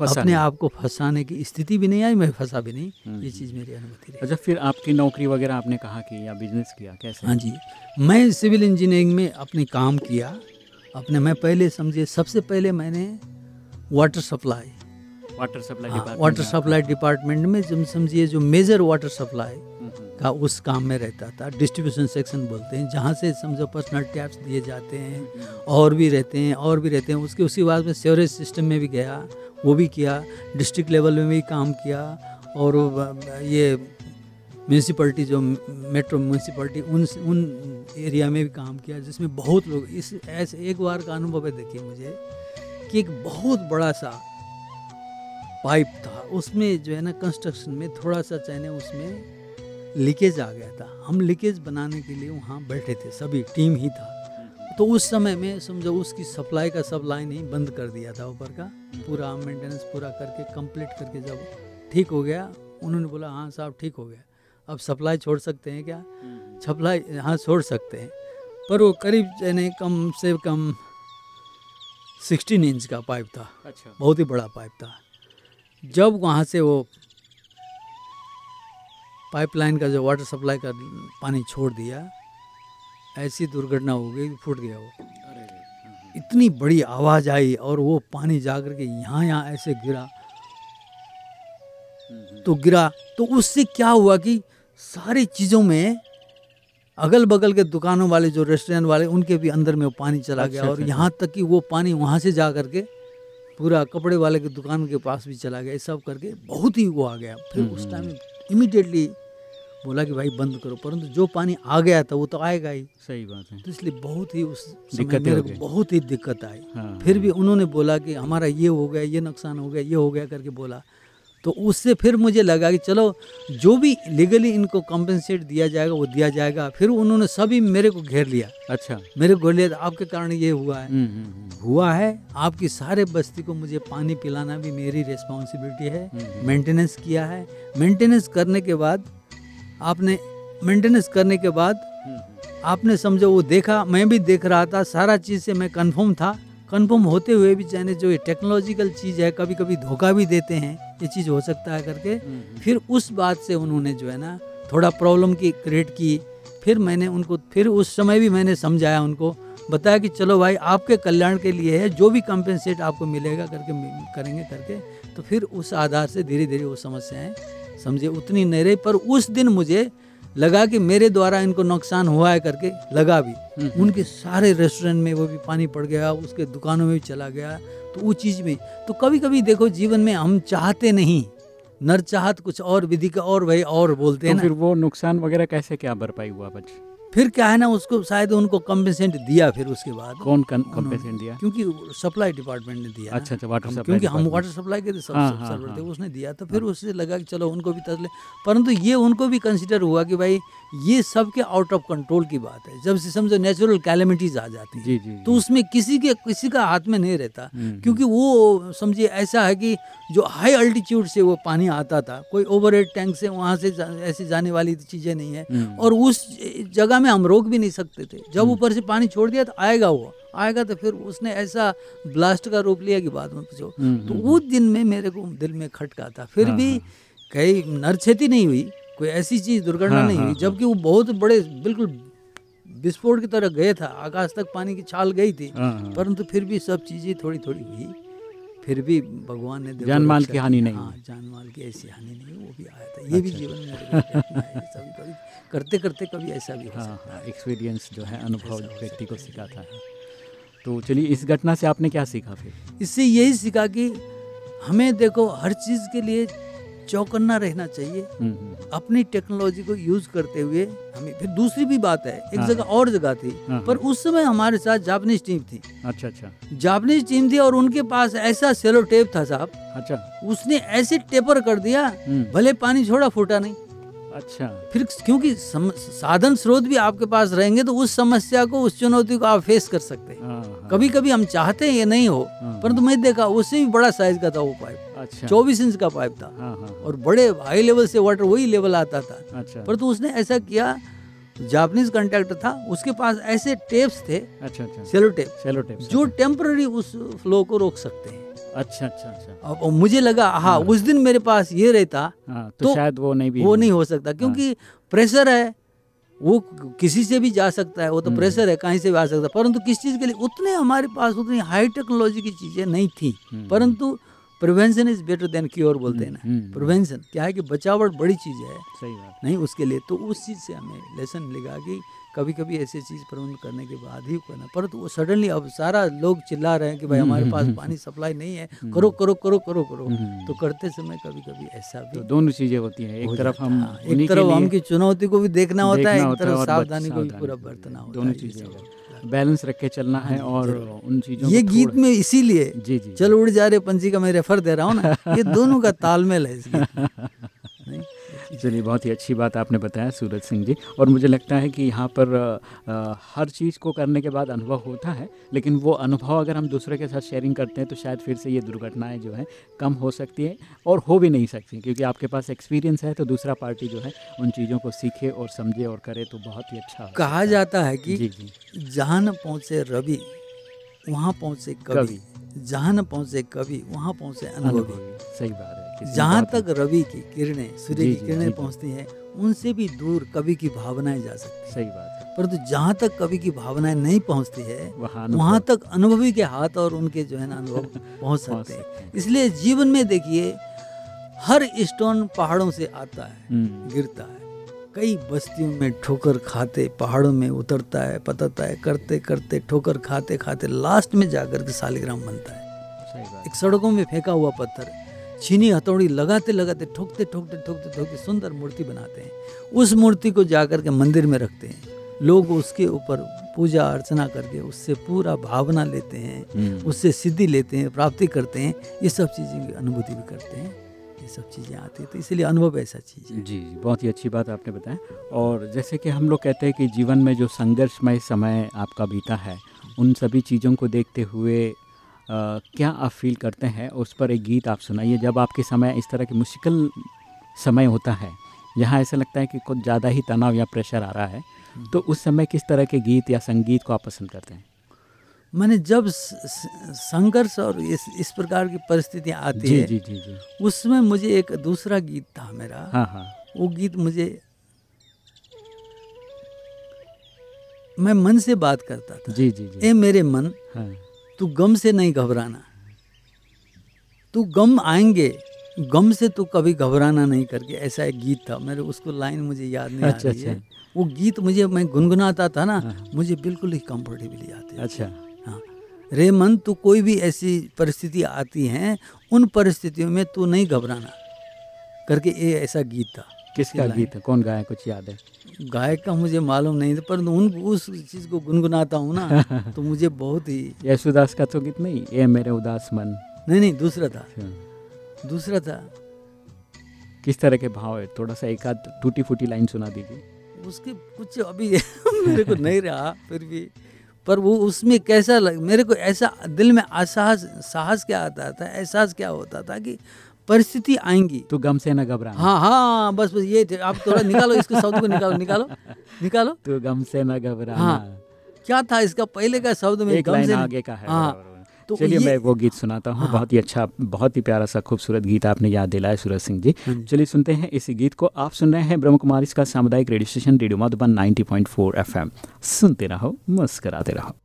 अपने आप को फंसाने की स्थिति भी नहीं आई मैं फंसा भी नहीं। हम्म, ये चीज़ मेरी अनुभूति रही। अच्छा फिर आपकी नौकरी वगैरह आपने कहा कि या बिज़नेस किया कैसे? हाँ जी मैं सिविल इंजीनियरिंग में अपने काम किया। अपने मैं पहले समझिए सबसे पहले मैंने water supply water supply water supply department में जब समझिए जो मेजर वाटर सप्लाई का उस काम में रहता था डिस्ट्रीब्यूशन सेक्शन बोलते हैं जहाँ से समझो पर्सनल टैप्स दिए जाते हैं और भी रहते हैं और भी रहते हैं उसके उसके बाद में सीवरेज सिस्टम में भी गया वो भी किया डिस्ट्रिक्ट लेवल में भी काम किया और ये म्यूनसिपलिटी जो मेट्रो म्यूनसिपलिटी उन उन एरिया में भी काम किया, जिसमें बहुत लोग, इस, ऐसे एक बार का अनुभव है, देखिए मुझे, कि एक बहुत बड़ा सा पाइप था, उसमें जो है ना कंस्ट्रक्शन में थोड़ा सा चाहे उसमें लीकेज आ गया था। हम लीकेज बनाने के लिए वहाँ बैठे थे, सभी टीम ही था। तो उस समय में, समझो, उसकी सप्लाई का सब लाइन ही बंद कर दिया था ऊपर का, पूरा मेंटेनेंस पूरा करके कंप्लीट करके जब ठीक हो गया, उन्होंने बोला हाँ साहब, ठीक हो गया। अब सप्लाई छोड़ सकते हैं क्या? हम्म, सप्लाई हाँ छोड़ सकते हैं। पर वो करीब यानी कम से कम सिक्सटीन इंच का पाइप था। अच्छा। बहुत ही बड़ा पाइप था। जब वहाँ से वो पाइपलाइन का जो वाटर सप्लाई का पानी छोड़ दिया ऐसी दुर्घटना हो गई फूट गया वो। हम्म, इतनी बड़ी आवाज़ आई और वो पानी जा कर के यहाँ यहाँ ऐसे गिरा। हम्म, तो गिरा तो उससे क्या हुआ कि सारी चीज़ों में अगल बगल के दुकानों वाले जो रेस्टोरेंट वाले उनके भी अंदर में वो पानी चला अच्छा, गया और अच्छा, यहाँ तक कि वो पानी वहाँ से जा करके पूरा कपड़े वाले के दुकान के पास भी चला गया। ये सब करके बहुत ही वो आ गया। फिर उस हम्म, टाइम इमिडिएटली बोला कि भाई बंद करो परंतु जो पानी आ गया था वो तो आएगा ही। सही बात है। तो इसलिए बहुत ही उस दिक्कतें मेरे को बहुत ही दिक्कत आई। हाँ, फिर भी उन्होंने बोला कि हमारा ये हो गया ये नुकसान हो गया ये हो गया करके बोला। तो उससे फिर मुझे लगा कि चलो जो भी लीगली इनको कॉम्पेंसेट दिया जाएगा वो दिया जाएगा। फिर उन्होंने सभी मेरे को घेर लिया। अच्छा। मेरे को लिया आपके कारण ये हुआ है। हम्म, हम्म, हम्म, हुआ है आपकी सारे बस्ती को मुझे पानी पिलाना भी मेरी रिस्पॉन्सिबिलिटी है। मेंटेनेंस किया है। मेंटेनेंस करने के बाद आपने मेंटेनेंस करने के बाद आपने समझो वो देखा मैं भी देख रहा था सारा चीज़ से मैं कंफर्म था। कंफर्म होते हुए भी चाहे जो ये टेक्नोलॉजिकल चीज़ है कभी कभी धोखा भी देते हैं। ये चीज़ हो सकता है करके। हम्म, फिर उस बात से उन्होंने जो है ना थोड़ा प्रॉब्लम की क्रिएट की। फिर मैंने उनको फिर उस समय भी मैंने समझाया उनको बताया कि चलो भाई आपके कल्याण के लिए है जो भी कंपेंसेट आपको मिलेगा करके करेंगे करके। तो फिर उस आधार से धीरे धीरे वो समस्याएँ समझे उतनी नहीं रही पर उस दिन मुझे लगा कि मेरे द्वारा इनको नुकसान हुआ है करके लगा भी। हम्म, उनके सारे रेस्टोरेंट में वो भी पानी पड़ गया उसके दुकानों में भी चला गया तो वो चीज़ में। तो कभी कभी देखो जीवन में हम चाहते नहीं नर चाहत कुछ और विधि का और भाई और बोलते हैं तो फिर वो नुकसान वगैरह कैसे क्या भरपाई हुआ बच? फिर क्या है ना उसको शायद उनको कम्पेसेंट दिया फिर उसके बाद। कौन कम्पेंसेंट दिया? क्योंकि सप्लाई डिपार्टमेंट ने दिया अच्छा अच्छा वाटर सप्लाई क्योंकि हम वाटर सप्लाई के सब हाँ, सब हाँ, सर्वर थे हाँ। उसने दिया। तो फिर उससे लगा कि चलो उनको भी तसले। परंतु ये उनको भी कंसिडर हुआ कि भाई ये सब के आउट ऑफ़ कंट्रोल की बात है। जब से समझो नेचुरल कैलेमिटीज आ जाती है जी जी तो उसमें किसी के किसी का हाथ में नहीं रहता। हम्म, क्योंकि वो समझिए ऐसा है कि जो हाई अल्टीट्यूड से वो पानी आता था कोई ओवर टैंक से वहाँ से जा, ऐसे जाने वाली चीज़ें नहीं है। हम्म, और उस जगह में हम रोक भी नहीं सकते थे। जब हम्म। ऊपर से पानी छोड़ दिया तो आएगा वो। आएगा तो फिर उसने ऐसा ब्लास्ट का रूप लिया कि बाद में पूछो। हम्म, तो हम्म, उस दिन में मेरे को दिल में खटका था। फिर हाँ, भी हाँ। कहीं नरक्षति नहीं हुई। कोई ऐसी चीज़ दुर्घटना हाँ, नहीं हाँ, हुई हाँ। जबकि वो बहुत बड़े बिल्कुल विस्फोट की तरह गए था आकाश तक पानी की छाल गई थी। हाँ, हाँ। परंतु फिर भी सब चीज़ें थोड़ी थोड़ी हुई फिर भी भगवान ने जान माल की हानि नहीं हाँ जान माल की ऐसी हानि नहीं वो भी आया था। ये भी अच्छा, जीवन में है कभी करते करते कभी ऐसा भी हाँ हाँ एक्सपीरियंस जो है अनुभव व्यक्ति को है। सिखाता है। तो चलिए इस घटना से आपने क्या सीखा फिर? इससे यही सीखा कि हमें देखो हर चीज़ के लिए चौकन्ना रहना चाहिए। हम्म, हम्म, अपनी टेक्नोलॉजी को यूज़ करते हुए हमें फिर दूसरी भी बात है एक हाँ। जगह और जगह थी हाँ, पर उस समय हमारे साथ जापानीज टीम थी। अच्छा अच्छा। जापानीज टीम थी और उनके पास ऐसा सेलो टेप था साहब। अच्छा। उसने ऐसे टेपर कर दिया हम्म, भले पानी छोड़ा फूटा नहीं। अच्छा। फिर क्योंकि साधन स्रोत भी आपके पास रहेंगे तो उस समस्या को उस चुनौती को आप फेस कर सकते हैं। हाँ, हाँ, कभी कभी हम चाहते हैं ये नहीं हो हाँ, परंतु मैं देखा उससे भी बड़ा साइज़ का था वो पाइप अच्छा। चौबीस इंच का पाइप था। हाँ हाँ और बड़े हाई लेवल से वाटर वही लेवल आता था। अच्छा। परंतु उसने ऐसा किया जापानीज कॉन्ट्रैक्टर था उसके पास ऐसे टेप्स थे अच्छा अच्छा। सेलो टेप चलो टेप जो टेम्पररी उस फ्लो को रोक सकते हैं। अच्छा अच्छा अच्छा। अब अब मुझे लगा हाँ हाँ। उस दिन मेरे पास ये रहता हाँ तो, तो शायद वो नहीं भी वो नहीं हो सकता। क्योंकि प्रेशर है वो किसी से भी जा सकता है वो तो हम्म। प्रेशर है कहीं से भी आ सकता है। परंतु किस चीज़ के लिए? उतने हमारे पास उतनी हाई टेक्नोलॉजी की चीज़ें नहीं थी। हम्म, परंतु prevention is better than cure बोलते हैं ना। हम्म, हम्म, प्रिवेंशन क्या है कि बचावट बड़ी चीज़ है। सही बात। नहीं उसके लिए तो उस चीज़ से हमें लेसन मिलेगा कि कभी कभी ऐसी चीज़ प्रबंध करने के बाद ही करना। परंतु वो सडनली अब सारा लोग चिल्ला रहे हैं कि भाई हम्म, हमारे हम्म, पास हम्म, पानी सप्लाई नहीं है। हम्म। करो करो करो करो करो। हम्म। तो करते समय कभी कभी ऐसा भी तो दोनों चीज़ें होती हैं। एक तरफ़ हम है। एक तरफ़ लिए हमकी चुनौती को भी देखना होता है एक तरफ़ सावधानी को भी पूरा बरतना होता है दोनों चीज़ें। बैलेंस रख के चलना है हाँ, और उन चीज़ों ये गीत में इसीलिए जी जी चल उड़ जा रहे पंजी का मैं रेफर दे रहा हूँ ना ये दोनों का तालमेल है? चलिए बहुत ही अच्छी बात आपने बताया सूरज सिंह जी। और मुझे लगता है कि यहाँ पर अ, हर चीज़ को करने के बाद अनुभव होता है लेकिन वो अनुभव अगर हम दूसरे के साथ शेयरिंग करते हैं तो शायद फिर से ये दुर्घटनाएँ जो है कम हो सकती है और हो भी नहीं सकती क्योंकि आपके पास एक्सपीरियंस है तो दूसरा पार्टी जो है उन चीज़ों को सीखे और समझे और करे तो बहुत ही अच्छा कहा जाता है कि जहाँ न पहुँचे रवि वहाँ पहुँचे कवि। जहाँ न पहुँचे कवि वहाँ पहुँचे अनुभवी सही बात है। जहाँ तक रवि की किरणें सूर्य की किरणें। पहुँचती हैं उनसे भी दूर कवि की भावनाएँ जा सकती हैं। सही बात है। परंतु जहाँ तक कवि की भावनाएँ नहीं पहुँचती है वहाँ तक अनुभवी के हाथ और उनके जो है ना अनुभव पहुँच सकते हैं। इसलिए जीवन में देखिए हर स्टोन पहाड़ों से आता है हम्म, गिरता है। कई बस्तियों में ठोकर खाते पहाड़ों में उतरता है पतरता है करते करते ठोकर खाते खाते लास्ट में जाकर के शालिग्राम बनता है। सही बात। एक सड़कों में फेंका हुआ पत्थर छीनी हथौड़ी लगाते लगाते ठोकते ठोकते ठोकते ठोकते सुंदर मूर्ति बनाते हैं। उस मूर्ति को जाकर के मंदिर में रखते हैं। लोग उसके ऊपर पूजा अर्चना करके उससे पूरा भावना लेते हैं हम्म, उससे सिद्धि लेते हैं प्राप्ति करते हैं। ये सब चीज़ें की अनुभूति भी करते हैं। ये सब चीज़ें आती हैं। तो इसलिए अनुभव ऐसा चीज़ है। जी जी बहुत ही अच्छी बात आपने बताया। और जैसे कि हम लोग कहते हैं कि जीवन में जो संघर्षमय समय आपका बीता है उन सभी चीज़ों को देखते हुए क्या आप फील करते हैं? उस पर एक गीत आप सुनाइए। जब आपके समय इस तरह के मुश्किल समय होता है जहाँ ऐसा लगता है कि कुछ ज़्यादा ही तनाव या प्रेशर आ रहा है। तो उस समय किस तरह के गीत या संगीत को आप पसंद करते हैं? मैंने जब संघर्ष और इस इस प्रकार की परिस्थितियाँ आती जी है जी जी जी। उसमें मुझे एक दूसरा गीत था मेरा। हाँ हाँ। वो गीत मुझे मैं मन से बात करता था। जी जी जी। ए मेरे मन हाँ। तू गम से नहीं घबराना। तू गम आएँगे गम से तू कभी घबराना नहीं करके ऐसा एक गीत था मेरे उसको लाइन मुझे याद नहीं अच्छा, आ रही है। अच्छा। वो गीत मुझे मैं गुनगुनाता था ना हाँ। मुझे बिल्कुल ही कंफर्टेबली आती। अच्छा। हाँ। रे मन तू कोई भी ऐसी परिस्थिति आती हैं उन परिस्थितियों में तू नहीं घबराना। करके ये ऐसा गीत था। किसका गीत है? कौन गाया कुछ याद है? गायक का मुझे मालूम नहीं था परंतु उन उस चीज़ को गुनगुनाता हूँ ना तो मुझे बहुत ही यशुदास का तो गीत नहीं ये मेरे उदास मन। नहीं नहीं दूसरा था। अच्छा। दूसरा था। किस तरह के भाव है? थोड़ा सा एक आध टूटी फूटी लाइन सुना दीजिए। उसके कुछ अभी मेरे को नहीं रहा फिर भी। पर वो उसमें कैसा लग मेरे को ऐसा दिल में आसास साहस क्या आता था एहसास क्या होता था कि परिस्थिति आएँगी। तो गम से न घबरा हाँ हाँ बस बस ये आप थोड़ा निकालो इसके शब्द को निकालो निकालो निकालो। तो गम से न घबरा हाँ क्या था इसका पहले का शब्द में एक गम लाइन से आगे का है। हाँ। तो चलिए मैं वो गीत सुनाता हूँ। हाँ। बहुत ही अच्छा बहुत ही प्यारा सा खूबसूरत गीत आपने याद दिलाया सूरज सिंह जी। हाँ जी। चलिए सुनते हैं इसी गीत को। आप सुन रहे हैं ब्रह्म कुमारी का सामुदायिक radio station radio Madhuban 90.4 FM. सुनते रहो मुस्कराते रहो।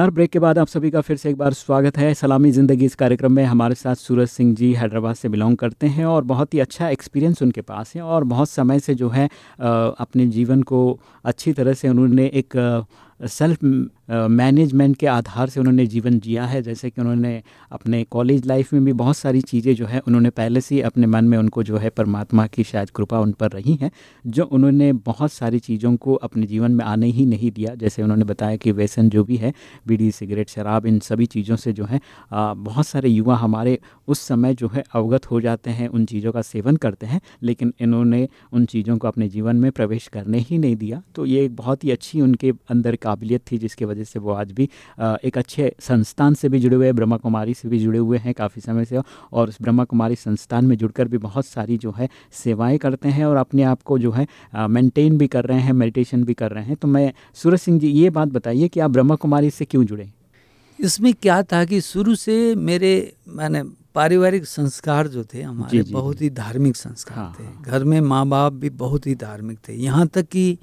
नमस्कार। ब्रेक के बाद आप सभी का फिर से एक बार स्वागत है। सलामी ज़िंदगी इस कार्यक्रम में हमारे साथ सूरज सिंह जी हैदराबाद से बिलोंग करते हैं और बहुत ही अच्छा एक्सपीरियंस उनके पास है और बहुत समय से जो है अपने जीवन को अच्छी तरह से उन्होंने एक सेल्फ मैनेजमेंट के आधार से उन्होंने जीवन जिया है। जैसे कि उन्होंने अपने कॉलेज लाइफ में भी बहुत सारी चीज़ें जो है, उन्होंने पहले से ही अपने मन में उनको जो है परमात्मा की शायद कृपा उन पर रही है, जो उन्होंने बहुत सारी चीज़ों को अपने जीवन में आने ही नहीं दिया। जैसे उन्होंने बताया कि व्यसन जो भी है, बीड़ी, सिगरेट, शराब, इन सभी चीज़ों से जो है बहुत सारे युवा हमारे उस समय जो है अवगत हो जाते हैं, उन चीज़ों का सेवन करते हैं, लेकिन इन्होंने उन चीज़ों को अपने जीवन में प्रवेश करने ही नहीं दिया। तो ये एक बहुत ही अच्छी उनके अंदर काबिलियत थी जिसकी वजह से वो आज भी एक अच्छे संस्थान से भी जुड़े हुए हैं ब्रह्मा कुमारी से भी जुड़े हुए हैं काफ़ी समय से और उस ब्रह्मा कुमारी संस्थान में जुड़कर भी बहुत सारी जो है सेवाएँ करते हैं और अपने आप को जो है मेंटेन भी कर रहे हैं मेडिटेशन भी कर रहे हैं। तो मैं सूरज सिंह जी ये बात बताइए कि आप ब्रह्मा कुमारी से क्यों जुड़े? इसमें क्या था कि शुरू से मेरे मैंने पारिवारिक संस्कार जो थे हमारे जी, जी, बहुत ही धार्मिक संस्कार हाँ, थे। हाँ। घर में माँ बाप भी बहुत ही धार्मिक थे। यहाँ तक कि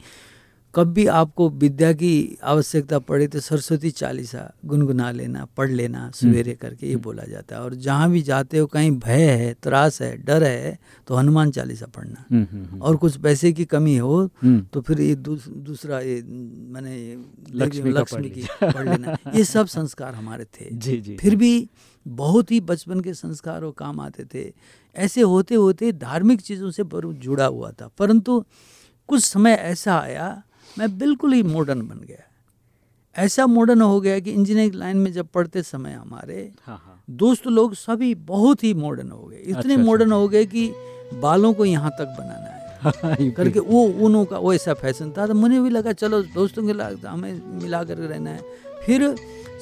कब भी आपको विद्या की आवश्यकता पड़े तो सरस्वती चालीसा गुनगुना लेना पढ़ लेना सवेरे करके ये बोला जाता है। और जहाँ भी जाते हो कहीं भय है त्रास है डर है तो हनुमान चालीसा पढ़ना। हम्म, हम्म, हम्म, और कुछ पैसे की कमी हो हम्म, तो फिर ये दूस, दूसरा ये मैंने लक्ष्मी का लक्ष्मी पढ़ की पढ़ लेना। ये सब संस्कार हमारे थे। जी जी। फिर भी बहुत ही बचपन के संस्कार और काम आते थे। ऐसे होते होते धार्मिक चीज़ों से जुड़ा हुआ था। परंतु कुछ समय ऐसा आया मैं बिल्कुल ही मॉडर्न बन गया। ऐसा मॉडर्न हो गया कि इंजीनियरिंग लाइन में जब पढ़ते समय हमारे हाँ हाँ। दोस्त लोग सभी बहुत ही मॉडर्न हो गए। इतने अच्छा। मॉडर्न हो गए कि बालों को यहाँ तक बनाना है। करके वो उनों का वो ऐसा फ़ैशन था तो मुझे भी लगा चलो दोस्तों के लाग हमें मिला कर रहना है। फिर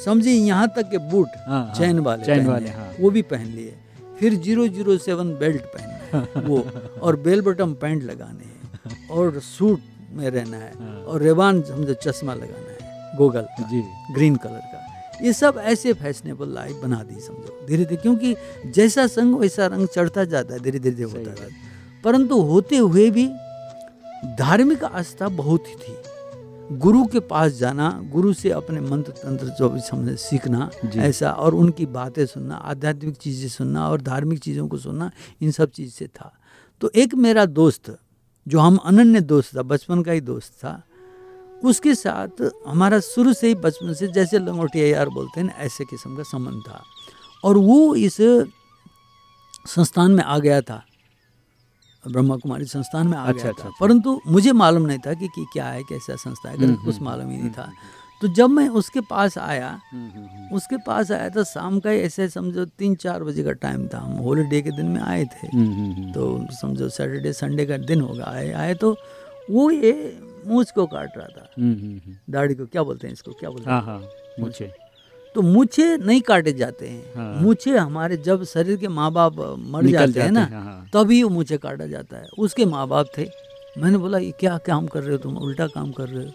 समझिए यहाँ तक के बूट हाँ, चैन वाले चैन वाले, हाँ। वो भी पहन लिए। फिर ज़ीरो ज़ीरो सेवन बेल्ट पहनना वो। और बेल बटम पैंट लगाने और सूट में रहना है। हाँ। और रेबान समझो चश्मा लगाना है गोगल का, जी। ग्रीन कलर का। ये सब ऐसे फैशनेबल लाइफ बना दी समझो धीरे धीरे क्योंकि जैसा संग वैसा रंग चढ़ता जाता है धीरे धीरे होता बात। है। परंतु होते हुए भी धार्मिक आस्था बहुत ही थी। गुरु के पास जाना गुरु से अपने मंत्र तंत्र जो भी समझे सीखना ऐसा और उनकी बातें सुनना आध्यात्मिक चीज़ें सुनना और धार्मिक चीज़ों को सुनना इन सब चीज़ से था। तो एक मेरा दोस्त जो हम अनन्य दोस्त था बचपन का ही दोस्त था उसके साथ हमारा शुरू से ही बचपन से जैसे लंगोटिया यार बोलते हैं ना ऐसे किस्म का संबंध था। और वो इस संस्थान में आ गया था ब्रह्मा कुमारी संस्थान में आ अच्छा, गया अच्छा, था। अच्छा। परंतु मुझे मालूम नहीं था कि, कि क्या है कैसा संस्था है हम्म, कुछ हम्म, मालूम ही नहीं हम्म, था। तो जब मैं उसके पास आया हम्म, हम्म, हम्म, उसके पास आया था शाम का ऐसे समझो तीन चार बजे का टाइम था। हम हॉलीडे के दिन में आए थे। तो समझो सैटरडे संडे का दिन होगा। आए आए तो वो ये मूछ को काट रहा था। दाढ़ी को क्या बोलते हैं इसको क्या बोलते हाँ? हैं हाँ मुझे तो मूछे नहीं काटे जाते हैं। हाँ। मूछे हमारे जब शरीर के माँ बाप मर निकल जाते हैं ना हाँ, हाँ। तभी वो मूछे काटा जाता है। उसके माँ बाप थे। मैंने बोला ये क्या काम कर रहे हो तुम? उल्टा काम कर रहे हो?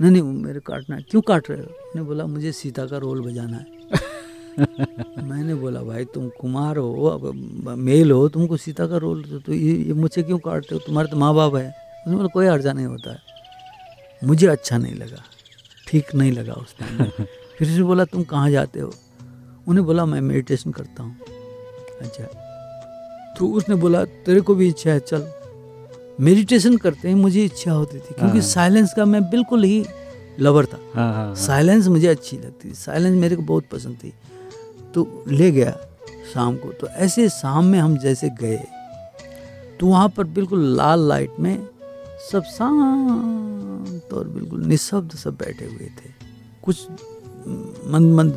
नहीं नहीं वो मेरे काटना है। क्यों काट रहे हो? उसने बोला मुझे सीता का रोल बजाना है। मैंने बोला भाई तुम कुमार हो अब मेल हो तुमको सीता का रोल तो, तो ये, ये मुझे क्यों काटते हो? तुम्हारे तो माँ बाप है। उसने बोला कोई अर्जा नहीं होता है। मुझे अच्छा नहीं लगा ठीक नहीं लगा उस टाइम फिर उसने बोला तुम कहाँ जाते हो? उन्हें बोला मैं मेडिटेशन करता हूँ। अच्छा। तो उसने बोला तेरे को भी इच्छा है चल। मेडिटेशन करते हैं मुझे इच्छा होती थी क्योंकि हाँ। साइलेंस का मैं बिल्कुल ही लवर था। हाँ हाँ। साइलेंस मुझे अच्छी लगती थी साइलेंस मेरे को बहुत पसंद थी। तो ले गया शाम को तो ऐसे शाम में हम जैसे गए तो वहाँ पर बिल्कुल लाल लाइट में सब शांत और बिल्कुल निशब्द सब बैठे हुए थे। कुछ मंद मंद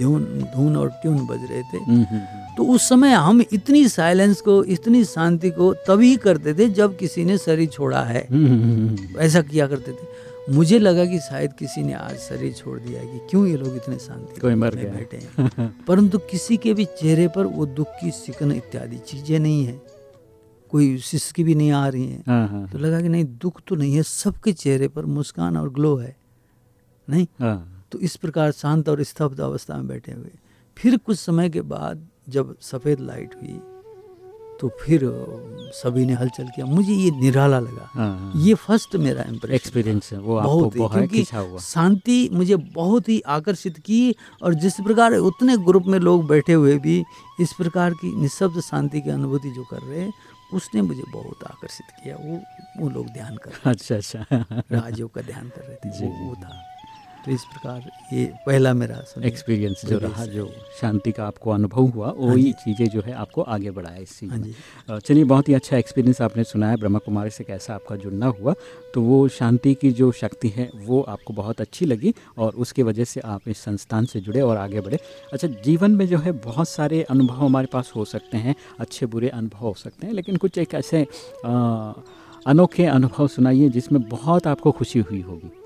धुन धुन और ट्यून बज रहे थे। हम्म, हम्म, हम्म, तो उस समय हम इतनी साइलेंस को इतनी शांति को तभी करते थे जब किसी ने शरीर छोड़ा है। हम्म, हम्म, हम्म, ऐसा किया करते थे। मुझे लगा कि शायद किसी ने आज शरीर छोड़ दिया कि क्यों ये लोग इतने शांति कोई मर गया। बैठे हैं। परंतु किसी के भी चेहरे पर वो दुख की सिकन इत्यादि चीज़ें नहीं है। कोई सिसकी भी नहीं आ रही है। हाँ हाँ। तो लगा कि नहीं दुख तो नहीं है सबके चेहरे पर मुस्कान और ग्लो है। नहीं? हाँ। तो इस प्रकार शांत और स्तब्ध अवस्था में बैठे हुए। फिर कुछ समय के बाद जब सफ़ेद लाइट हुई तो फिर सभी ने हलचल किया। मुझे ये निराला लगा। हाँ, हाँ ये फ़र्स्ट मेरा एक्सपीरियंस है वो आपको बहुत ही बहुत क्योंकि शांति मुझे बहुत ही आकर्षित की और जिस प्रकार उतने ग्रुप में लोग बैठे हुए भी इस प्रकार की निःशब्द शांति की अनुभूति जो कर रहे हैं उसने मुझे बहुत आकर्षित किया। वो वो लोग ध्यान कर रहे अच्छा अच्छा। राजयोग का ध्यान कर रहे थे। वो, वो था। तो इस प्रकार ये पहला मेरा एक्सपीरियंस जो रहा जो शांति का आपको अनुभव हुआ वही चीज़ें जो है आपको आगे बढ़ाया इस चीज़ हाँ में। चलिए बहुत ही अच्छा एक्सपीरियंस आपने सुनाया ब्रह्मा कुमारी से कैसा आपका जुड़ना हुआ। तो वो शांति की जो शक्ति है वो आपको बहुत अच्छी लगी और उसकी वजह से आप इस संस्थान से जुड़े और आगे बढ़े। अच्छा जीवन में जो है बहुत सारे अनुभव हमारे पास हो सकते हैं अच्छे बुरे अनुभव हो सकते हैं लेकिन कुछ एक ऐसे अनोखे अनुभव सुनाइए जिसमें बहुत आपको खुशी हुई होगी।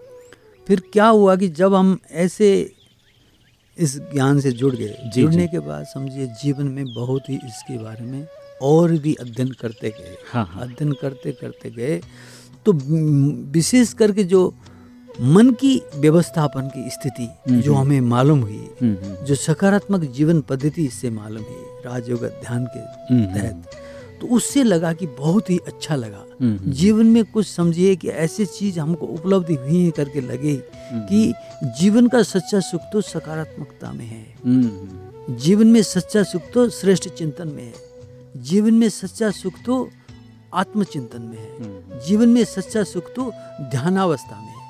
फिर क्या हुआ कि जब हम ऐसे इस ज्ञान से जुड़ गए जुड़ने के बाद समझिए जीवन में बहुत ही इसके बारे में और भी अध्ययन करते गए। हाँ हाँ। अध्ययन करते करते गए तो विशेष करके जो मन की व्यवस्थापन की स्थिति जो हमें मालूम हुई हम्म, हम्म, जो सकारात्मक जीवन पद्धति इससे मालूम हुई राजयोग ध्यान के हम्म, तहत। तो उससे लगा कि बहुत ही अच्छा लगा। हम्म, हम्म, जीवन में कुछ समझिए कि ऐसी चीज़ हमको उपलब्धि हुई है करके लगे हम्म, कि जीवन का सच्चा सुख तो सकारात्मकता में है। हम्म, हम्म, जीवन में सच्चा सुख तो श्रेष्ठ चिंतन में है। जीवन में सच्चा सुख तो आत्मचिंतन में है। हम्म, जीवन में सच्चा सुख तो ध्यानावस्था में है।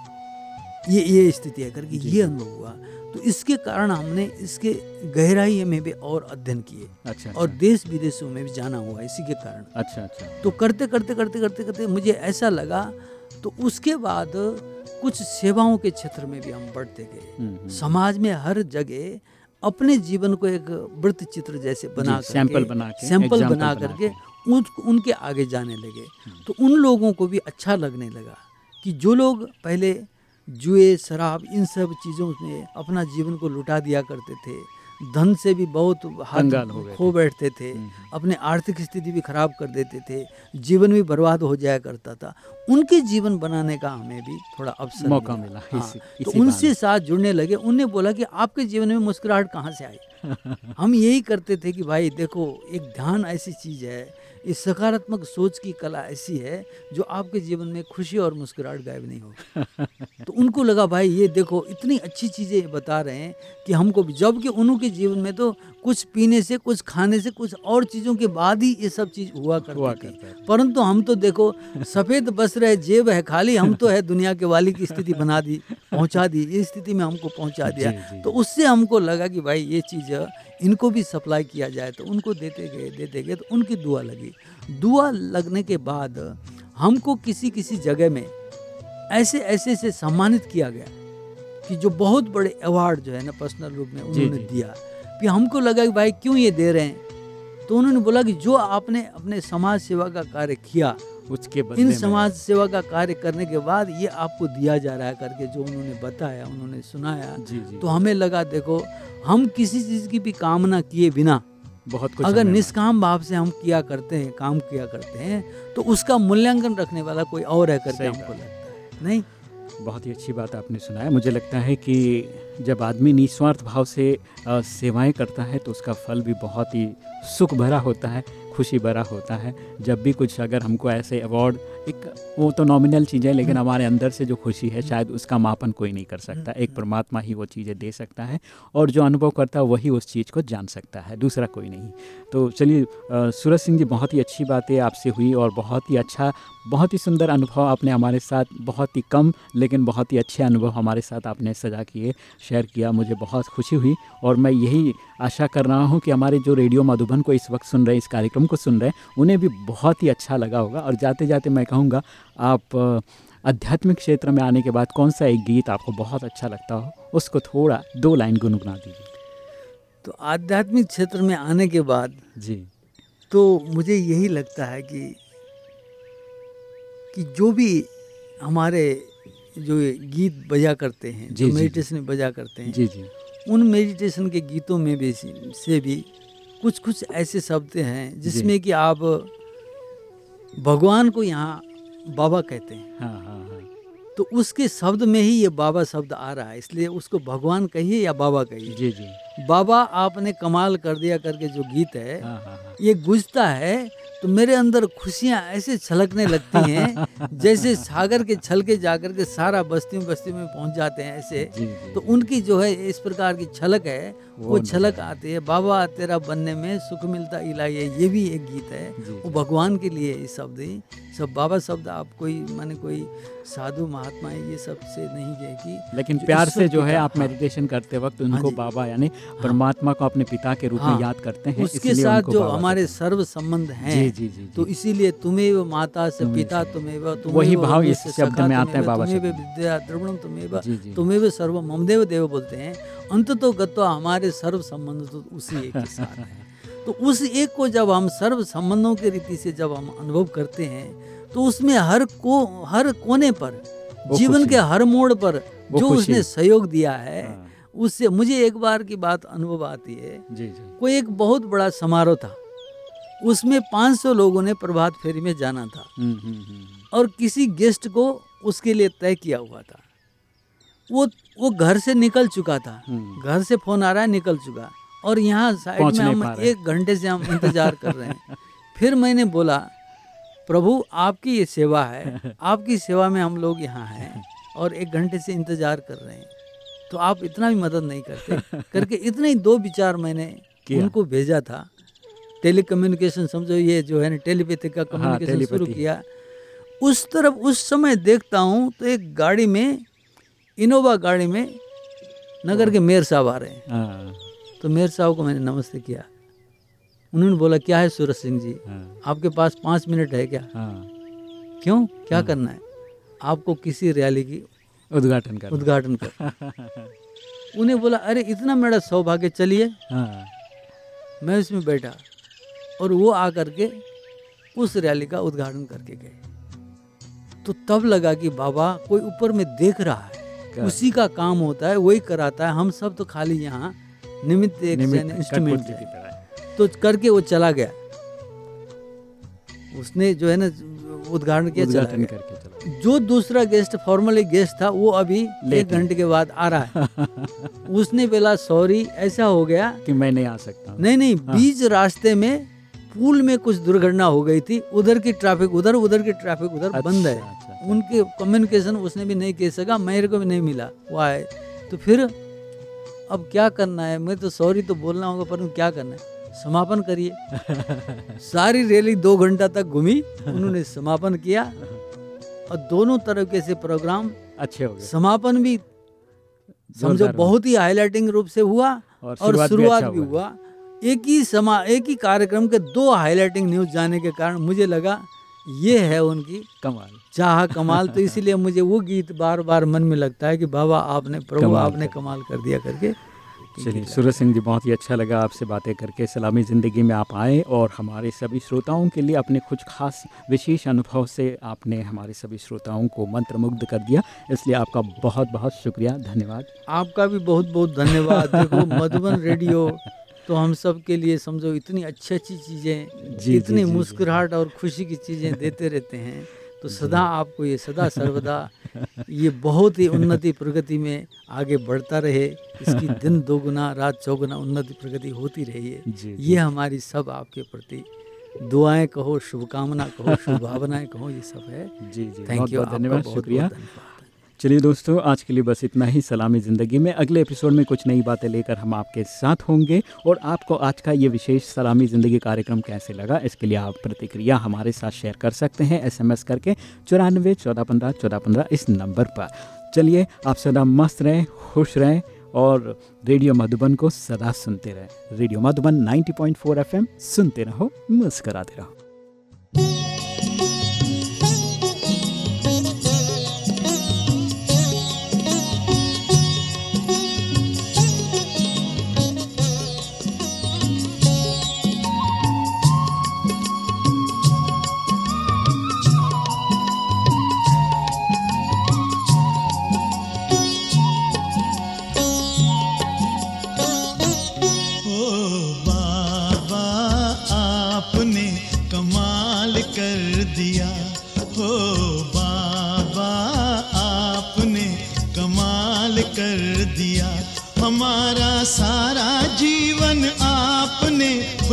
ये ये स्थिति है करके ये अनुभव हुआ। तो इसके कारण हमने इसके गहराई में भी और अध्ययन किए। अच्छा और अच्छा, देश विदेशों में भी जाना हुआ इसी के कारण। अच्छा अच्छा। तो करते करते करते करते करते मुझे ऐसा लगा तो उसके बाद कुछ सेवाओं के क्षेत्र में भी हम बढ़ते गए। हम्म, हम्म, समाज में हर जगह अपने जीवन को एक वृत्त चित्र जैसे बना जी, सैंपल बना के, सैंपल बना बना करके उन, उनके आगे जाने लगे। तो उन लोगों को भी अच्छा लगने लगा कि जो लोग पहले जुए शराब इन सब चीज़ों में अपना जीवन को लुटा दिया करते थे। धन से भी बहुत हो हाथ खो बैठते थे। हम्म, अपने आर्थिक स्थिति भी खराब कर देते थे। जीवन भी बर्बाद हो जाया करता था। उनके जीवन बनाने का हमें भी थोड़ा अवसर मौका मिला। हाँ, इसी- तो इसी उनसे साथ जुड़ने लगे। उनने बोला कि आपके जीवन में मुस्कुराहट कहाँ से आई? हम यही करते थे कि भाई देखो एक ध्यान ऐसी चीज़ है इस सकारात्मक सोच की कला ऐसी है जो आपके जीवन में खुशी और मुस्कुराहट गायब नहीं हो तो उनको लगा भाई ये देखो इतनी अच्छी चीज़ें बता रहे हैं कि हमको भी जबकि उनके जीवन में तो कुछ पीने से कुछ खाने से कुछ और चीज़ों के बाद ही ये सब चीज़ हुआ हुआ करती करता थी। है। परंतु हम तो देखो सफ़ेद बस रहे जेब है खाली हम तो है दुनिया के वाली की स्थिति बना दी पहुँचा दी ये स्थिति में हमको पहुँचा दिया। जी, जी, तो उससे हमको लगा कि भाई ये चीज़ इनको भी सप्लाई किया जाए तो उनको देते गए देते गए तो उनकी दुआ लगी। दुआ लगने के बाद हमको किसी किसी जगह में ऐसे ऐसे से सम्मानित किया गया कि जो बहुत बड़े अवार्ड जो है ना पर्सनल रूप में उन्होंने। दिया। फिर हमको लगा कि भाई क्यों ये दे रहे हैं? तो उन्होंने बोला कि जो आपने अपने समाज सेवा का कार्य किया उसके बदले इन समाज सेवा का कार्य करने के बाद ये आपको दिया जा रहा है करके जो उन्होंने बताया उन्होंने सुनाया। जी जी। तो हमें लगा देखो हम किसी चीज़ की भी कामना किए बिना बहुत कुछ अगर निष्काम भाव से हम किया करते हैं काम किया करते हैं तो उसका मूल्यांकन रखने वाला कोई और है करके हमको लगता है नहीं? बहुत ही अच्छी बात आपने सुनाया। मुझे लगता है कि जब आदमी निस्वार्थ भाव से सेवाएँ करता है तो उसका फल भी बहुत ही सुख भरा होता है, खुशी भरा होता है। जब भी कुछ अगर हमको ऐसे अवार्ड एक वो तो नॉमिनल चीज़ है, लेकिन हमारे अंदर से जो खुशी है, शायद उसका मापन कोई नहीं कर सकता। एक परमात्मा ही वो चीज़ें दे सकता है, और जो अनुभव करता है वही उस चीज़ को जान सकता है, दूसरा कोई नहीं। तो चलिए सूरज सिंह जी, बहुत ही अच्छी बातें आपसे हुई, और बहुत ही अच्छा बहुत ही सुंदर अनुभव आपने हमारे साथ, बहुत ही कम, लेकिन बहुत ही अच्छे अनुभव हमारे साथ आपने सजा किए शेयर किया, मुझे बहुत खुशी हुई, और मैं यही आशा कर रहा हूँ कि हमारे जो रेडियो मधुबन को इस वक्त सुन रहे, इस कार्यक्रम को सुन रहे, उन्हें भी बहुत ही अच्छा लगा होगा, और जाते जाते मैं कहूँगा आप आध्यात्मिक क्षेत्र में आने के बाद कौन सा एक गीत आपको बहुत अच्छा लगता हो उसको थोड़ा दो लाइन गुनगुना दीजिए। तो आध्यात्मिक क्षेत्र में आने के बाद जी। तो मुझे यही लगता है कि कि जो भी हमारे जो गीत बजा करते हैं जी, जो जी, मेडिटेशन बजा करते हैं जी जी। उन मेडिटेशन के गीतों में भी से भी कुछ कुछ ऐसे शब्द हैं जिसमें कि आप भगवान को यहाँ बाबा कहते हैं। हाँ हाँ हाँ। तो उसके शब्द में ही ये बाबा शब्द आ रहा है इसलिए उसको भगवान कहिए या बाबा कहिए। जी जी। बाबा आपने कमाल कर दिया करके जो गीत है हाँ हाँ हाँ। ये गुजता है तो मेरे अंदर खुशियाँ ऐसे छलकने लगती हैं जैसे सागर के छलके जाकर के सारा बस्तियों बस्ती में पहुँच जाते हैं ऐसे। जी जी तो उनकी जो है इस प्रकार की छलक है वो वो छलक आती है बाबा तेरा बनने में सुख मिलता इलाई है ये भी एक गीत है। वो भगवान के लिए ये शब्द ही। सब बाबा शब्द आप कोई माने कोई साधु महात्मा ये सबसे नहीं है कि लेकिन प्यार से जो है आप हाँ। मेडिटेशन करते वक्त उनको बाबा यानी परमात्मा को अपने पिता के रूप में हाँ। याद करते हैं उसके साथ जो हमारे सर्व संबंध हैं। हैं जी जी जी तो इसीलिए तुम्हें वो माता से पिता तुम्हें वही भाव इस शब्द में आते हैं बाबा विद्या द्रविणम तुम्हें तुम्हें सर्व ममदेव देव बोलते हैं। अंत तो गत्वा हमारे सर्व संबंध तो उसी एक के साथ है। तो उस एक को जब हम सर्व संबंधों के रीति से जब हम अनुभव करते हैं तो उसमें हर को हर कोने पर जीवन के हर मोड़ पर जो उसने सहयोग दिया है हाँ, उससे मुझे एक बार की बात अनुभव आती है। जी जी। कोई एक बहुत बड़ा समारोह था। उसमें 500 लोगों ने प्रभात फेरी में जाना था। हम्म, हम्म, हम्म। और किसी गेस्ट को उसके लिए तय किया हुआ था। वो वो घर से निकल चुका था। घर से फ़ोन आ रहा है निकल चुका। और यहाँ साइड में हम एक घंटे से हम इंतज़ार कर रहे हैं। फिर मैंने बोला प्रभु आपकी ये सेवा है। आपकी सेवा में हम लोग यहाँ हैं और एक घंटे से इंतज़ार कर रहे हैं। तो आप इतना भी मदद नहीं करते। करके इतने ही दो विचार मैंने। उनको भेजा था। टेली कम्युनिकेशन समझो ये जो है ना टेलीपैथी का कम्युनिकेशन हाँ, शुरू किया। उस तरफ़ उस समय देखता हूँ तो एक गाड़ी में इनोवा गाड़ी में नगर के मेयर साहब आ रहे हैं। हाँ, तो मेयर साहब को मैंने नमस्ते किया। उन्होंने बोला क्या है सूरज सिंह जी? हाँ, आपके पास पाँच मिनट है क्या? हाँ, क्यों? क्या हाँ। करना है? आपको किसी रैली की उद्घाटन कर उद्घाटन कर उन्हें बोला अरे इतना मेरा सौभाग्य चलिए। हाँ, मैं उसमें बैठा और वो आकर के उस रैली का उद्घाटन करके गए। तो तब लगा कि बाबा कोई ऊपर में देख रहा है? उसी का काम होता है वही कराता है। हम सब तो खाली यहाँ निमित्त एक निमित्त इंस्ट्रूमेंट की तरह तो करके वो चला गया। उसने जो है ना उद्घाटन किया चला गया। करके चलो जो दूसरा गेस्ट फॉर्मली गेस्ट था वो अभी एक घंटे के बाद आ रहा है। उसने बोला सॉरी ऐसा हो गया कि मैं नहीं आ सकता। हूँ। नहीं नहीं बीच रास्ते में पुल में कुछ दुर्घटना हो गई थी। उधर की ट्रैफ़िक उधर उधर की ट्रैफ़िक उधर अच्छा, बंद है। अच्छा, अच्छा। उनके कम्युनिकेशन उसने भी नहीं कह सका मेरे को भी नहीं मिला। वो आए। तो फिर अब क्या करना है? मैं तो सॉरी तो बोलना होगा पर क्या करना है? समापन करिए। सारी रैली दो घंटा तक घूमी उन्होंने समापन किया और दोनों तरीके से प्रोग्राम अच्छे हो गए। समापन भी समझो बहुत ही हाईलाइटिंग रूप से हुआ और और शुरुआत भी अच्छा भी हुआ। हुआ। एक ही समा एक ही कार्यक्रम के दो हाईलाइटिंग न्यूज़ जाने के कारण मुझे लगा ये है उनकी कमाल। चाह कमाल। तो इसीलिए मुझे वो गीत बार बार मन में लगता है कि बाबा आपने प्रभु आपने कमाल कर दिया करके चलिए सूरज सिंह जी बहुत ही अच्छा लगा आपसे बातें करके। सलामी ज़िंदगी में आप आए और हमारे सभी श्रोताओं के लिए अपने कुछ खास विशेष अनुभव से आपने हमारे सभी श्रोताओं को मंत्रमुग्ध कर दिया। इसलिए आपका बहुत बहुत शुक्रिया। धन्यवाद। आपका भी बहुत बहुत धन्यवाद। देखो मधुबन रेडियो तो हम सब के लिए समझो इतनी अच्छी अच्छी चीज़ें इतनी। मुस्कुराहट और खुशी की चीज़ें देते रहते हैं। तो सदा आपको ये सदा सर्वदा ये बहुत ही उन्नति प्रगति में आगे बढ़ता रहे इसकी दिन दोगुना रात चौगुना उन्नति प्रगति होती रही है। ये हमारी सब आपके प्रति दुआएँ कहो शुभकामना कहो शुभ भावनाएँ कहो ये सब है। जी जी। थैंक यू धन्यवाद शुक्रिया। चलिए दोस्तों, आज के लिए बस इतना ही। सलामी ज़िंदगी में अगले एपिसोड में कुछ नई बातें लेकर हम आपके साथ होंगे और आपको आज का ये विशेष सलामी ज़िंदगी कार्यक्रम कैसे लगा, इसके लिए आप प्रतिक्रिया हमारे साथ शेयर कर सकते हैं एसएमएस करके चौरानवे चौदह पंद्रह चौदह पंद्रह इस नंबर पर। चलिए, आप सदा मस्त रहें, खुश रहें और रेडियो मधुबन को सदा सुनते रहें। रेडियो मधुबन 90.4 एफएम, सुनते रहो, मुस्कराते रहो।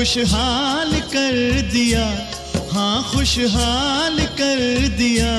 खुशहाल कर दिया। हाँ खुशहाल कर दिया।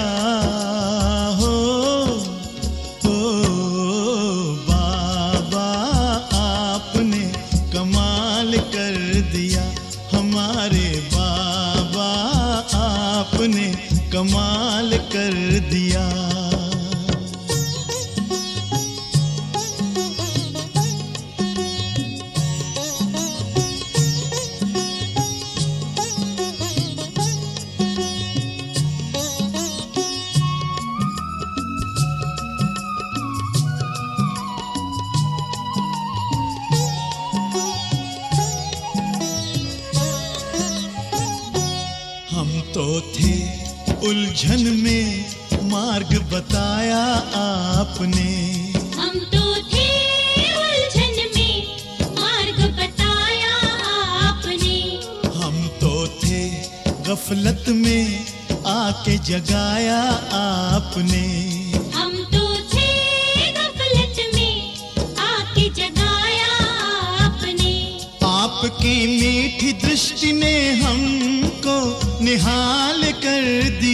जिने हमको निहाल कर दिया।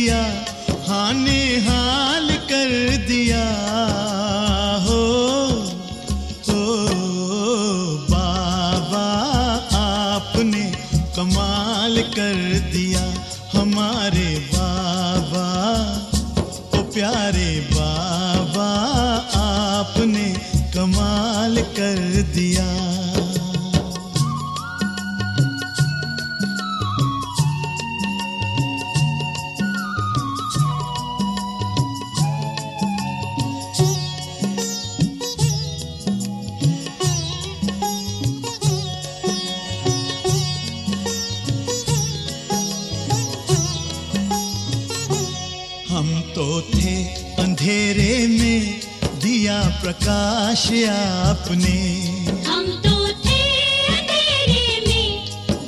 काश आपने हम तो थे अंधेरे में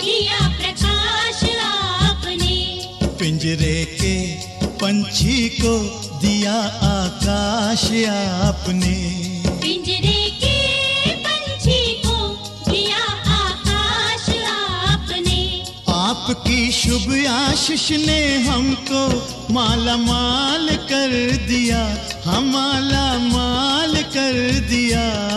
दिया प्रकाश आपने। पिंजरे के पंछी को दिया आकाश आपने। पिंजरे के पंछी को दिया आकाश आपने। आपकी शुभ आशीष ने हमको माला माल कर दिया हमाला कर दिया।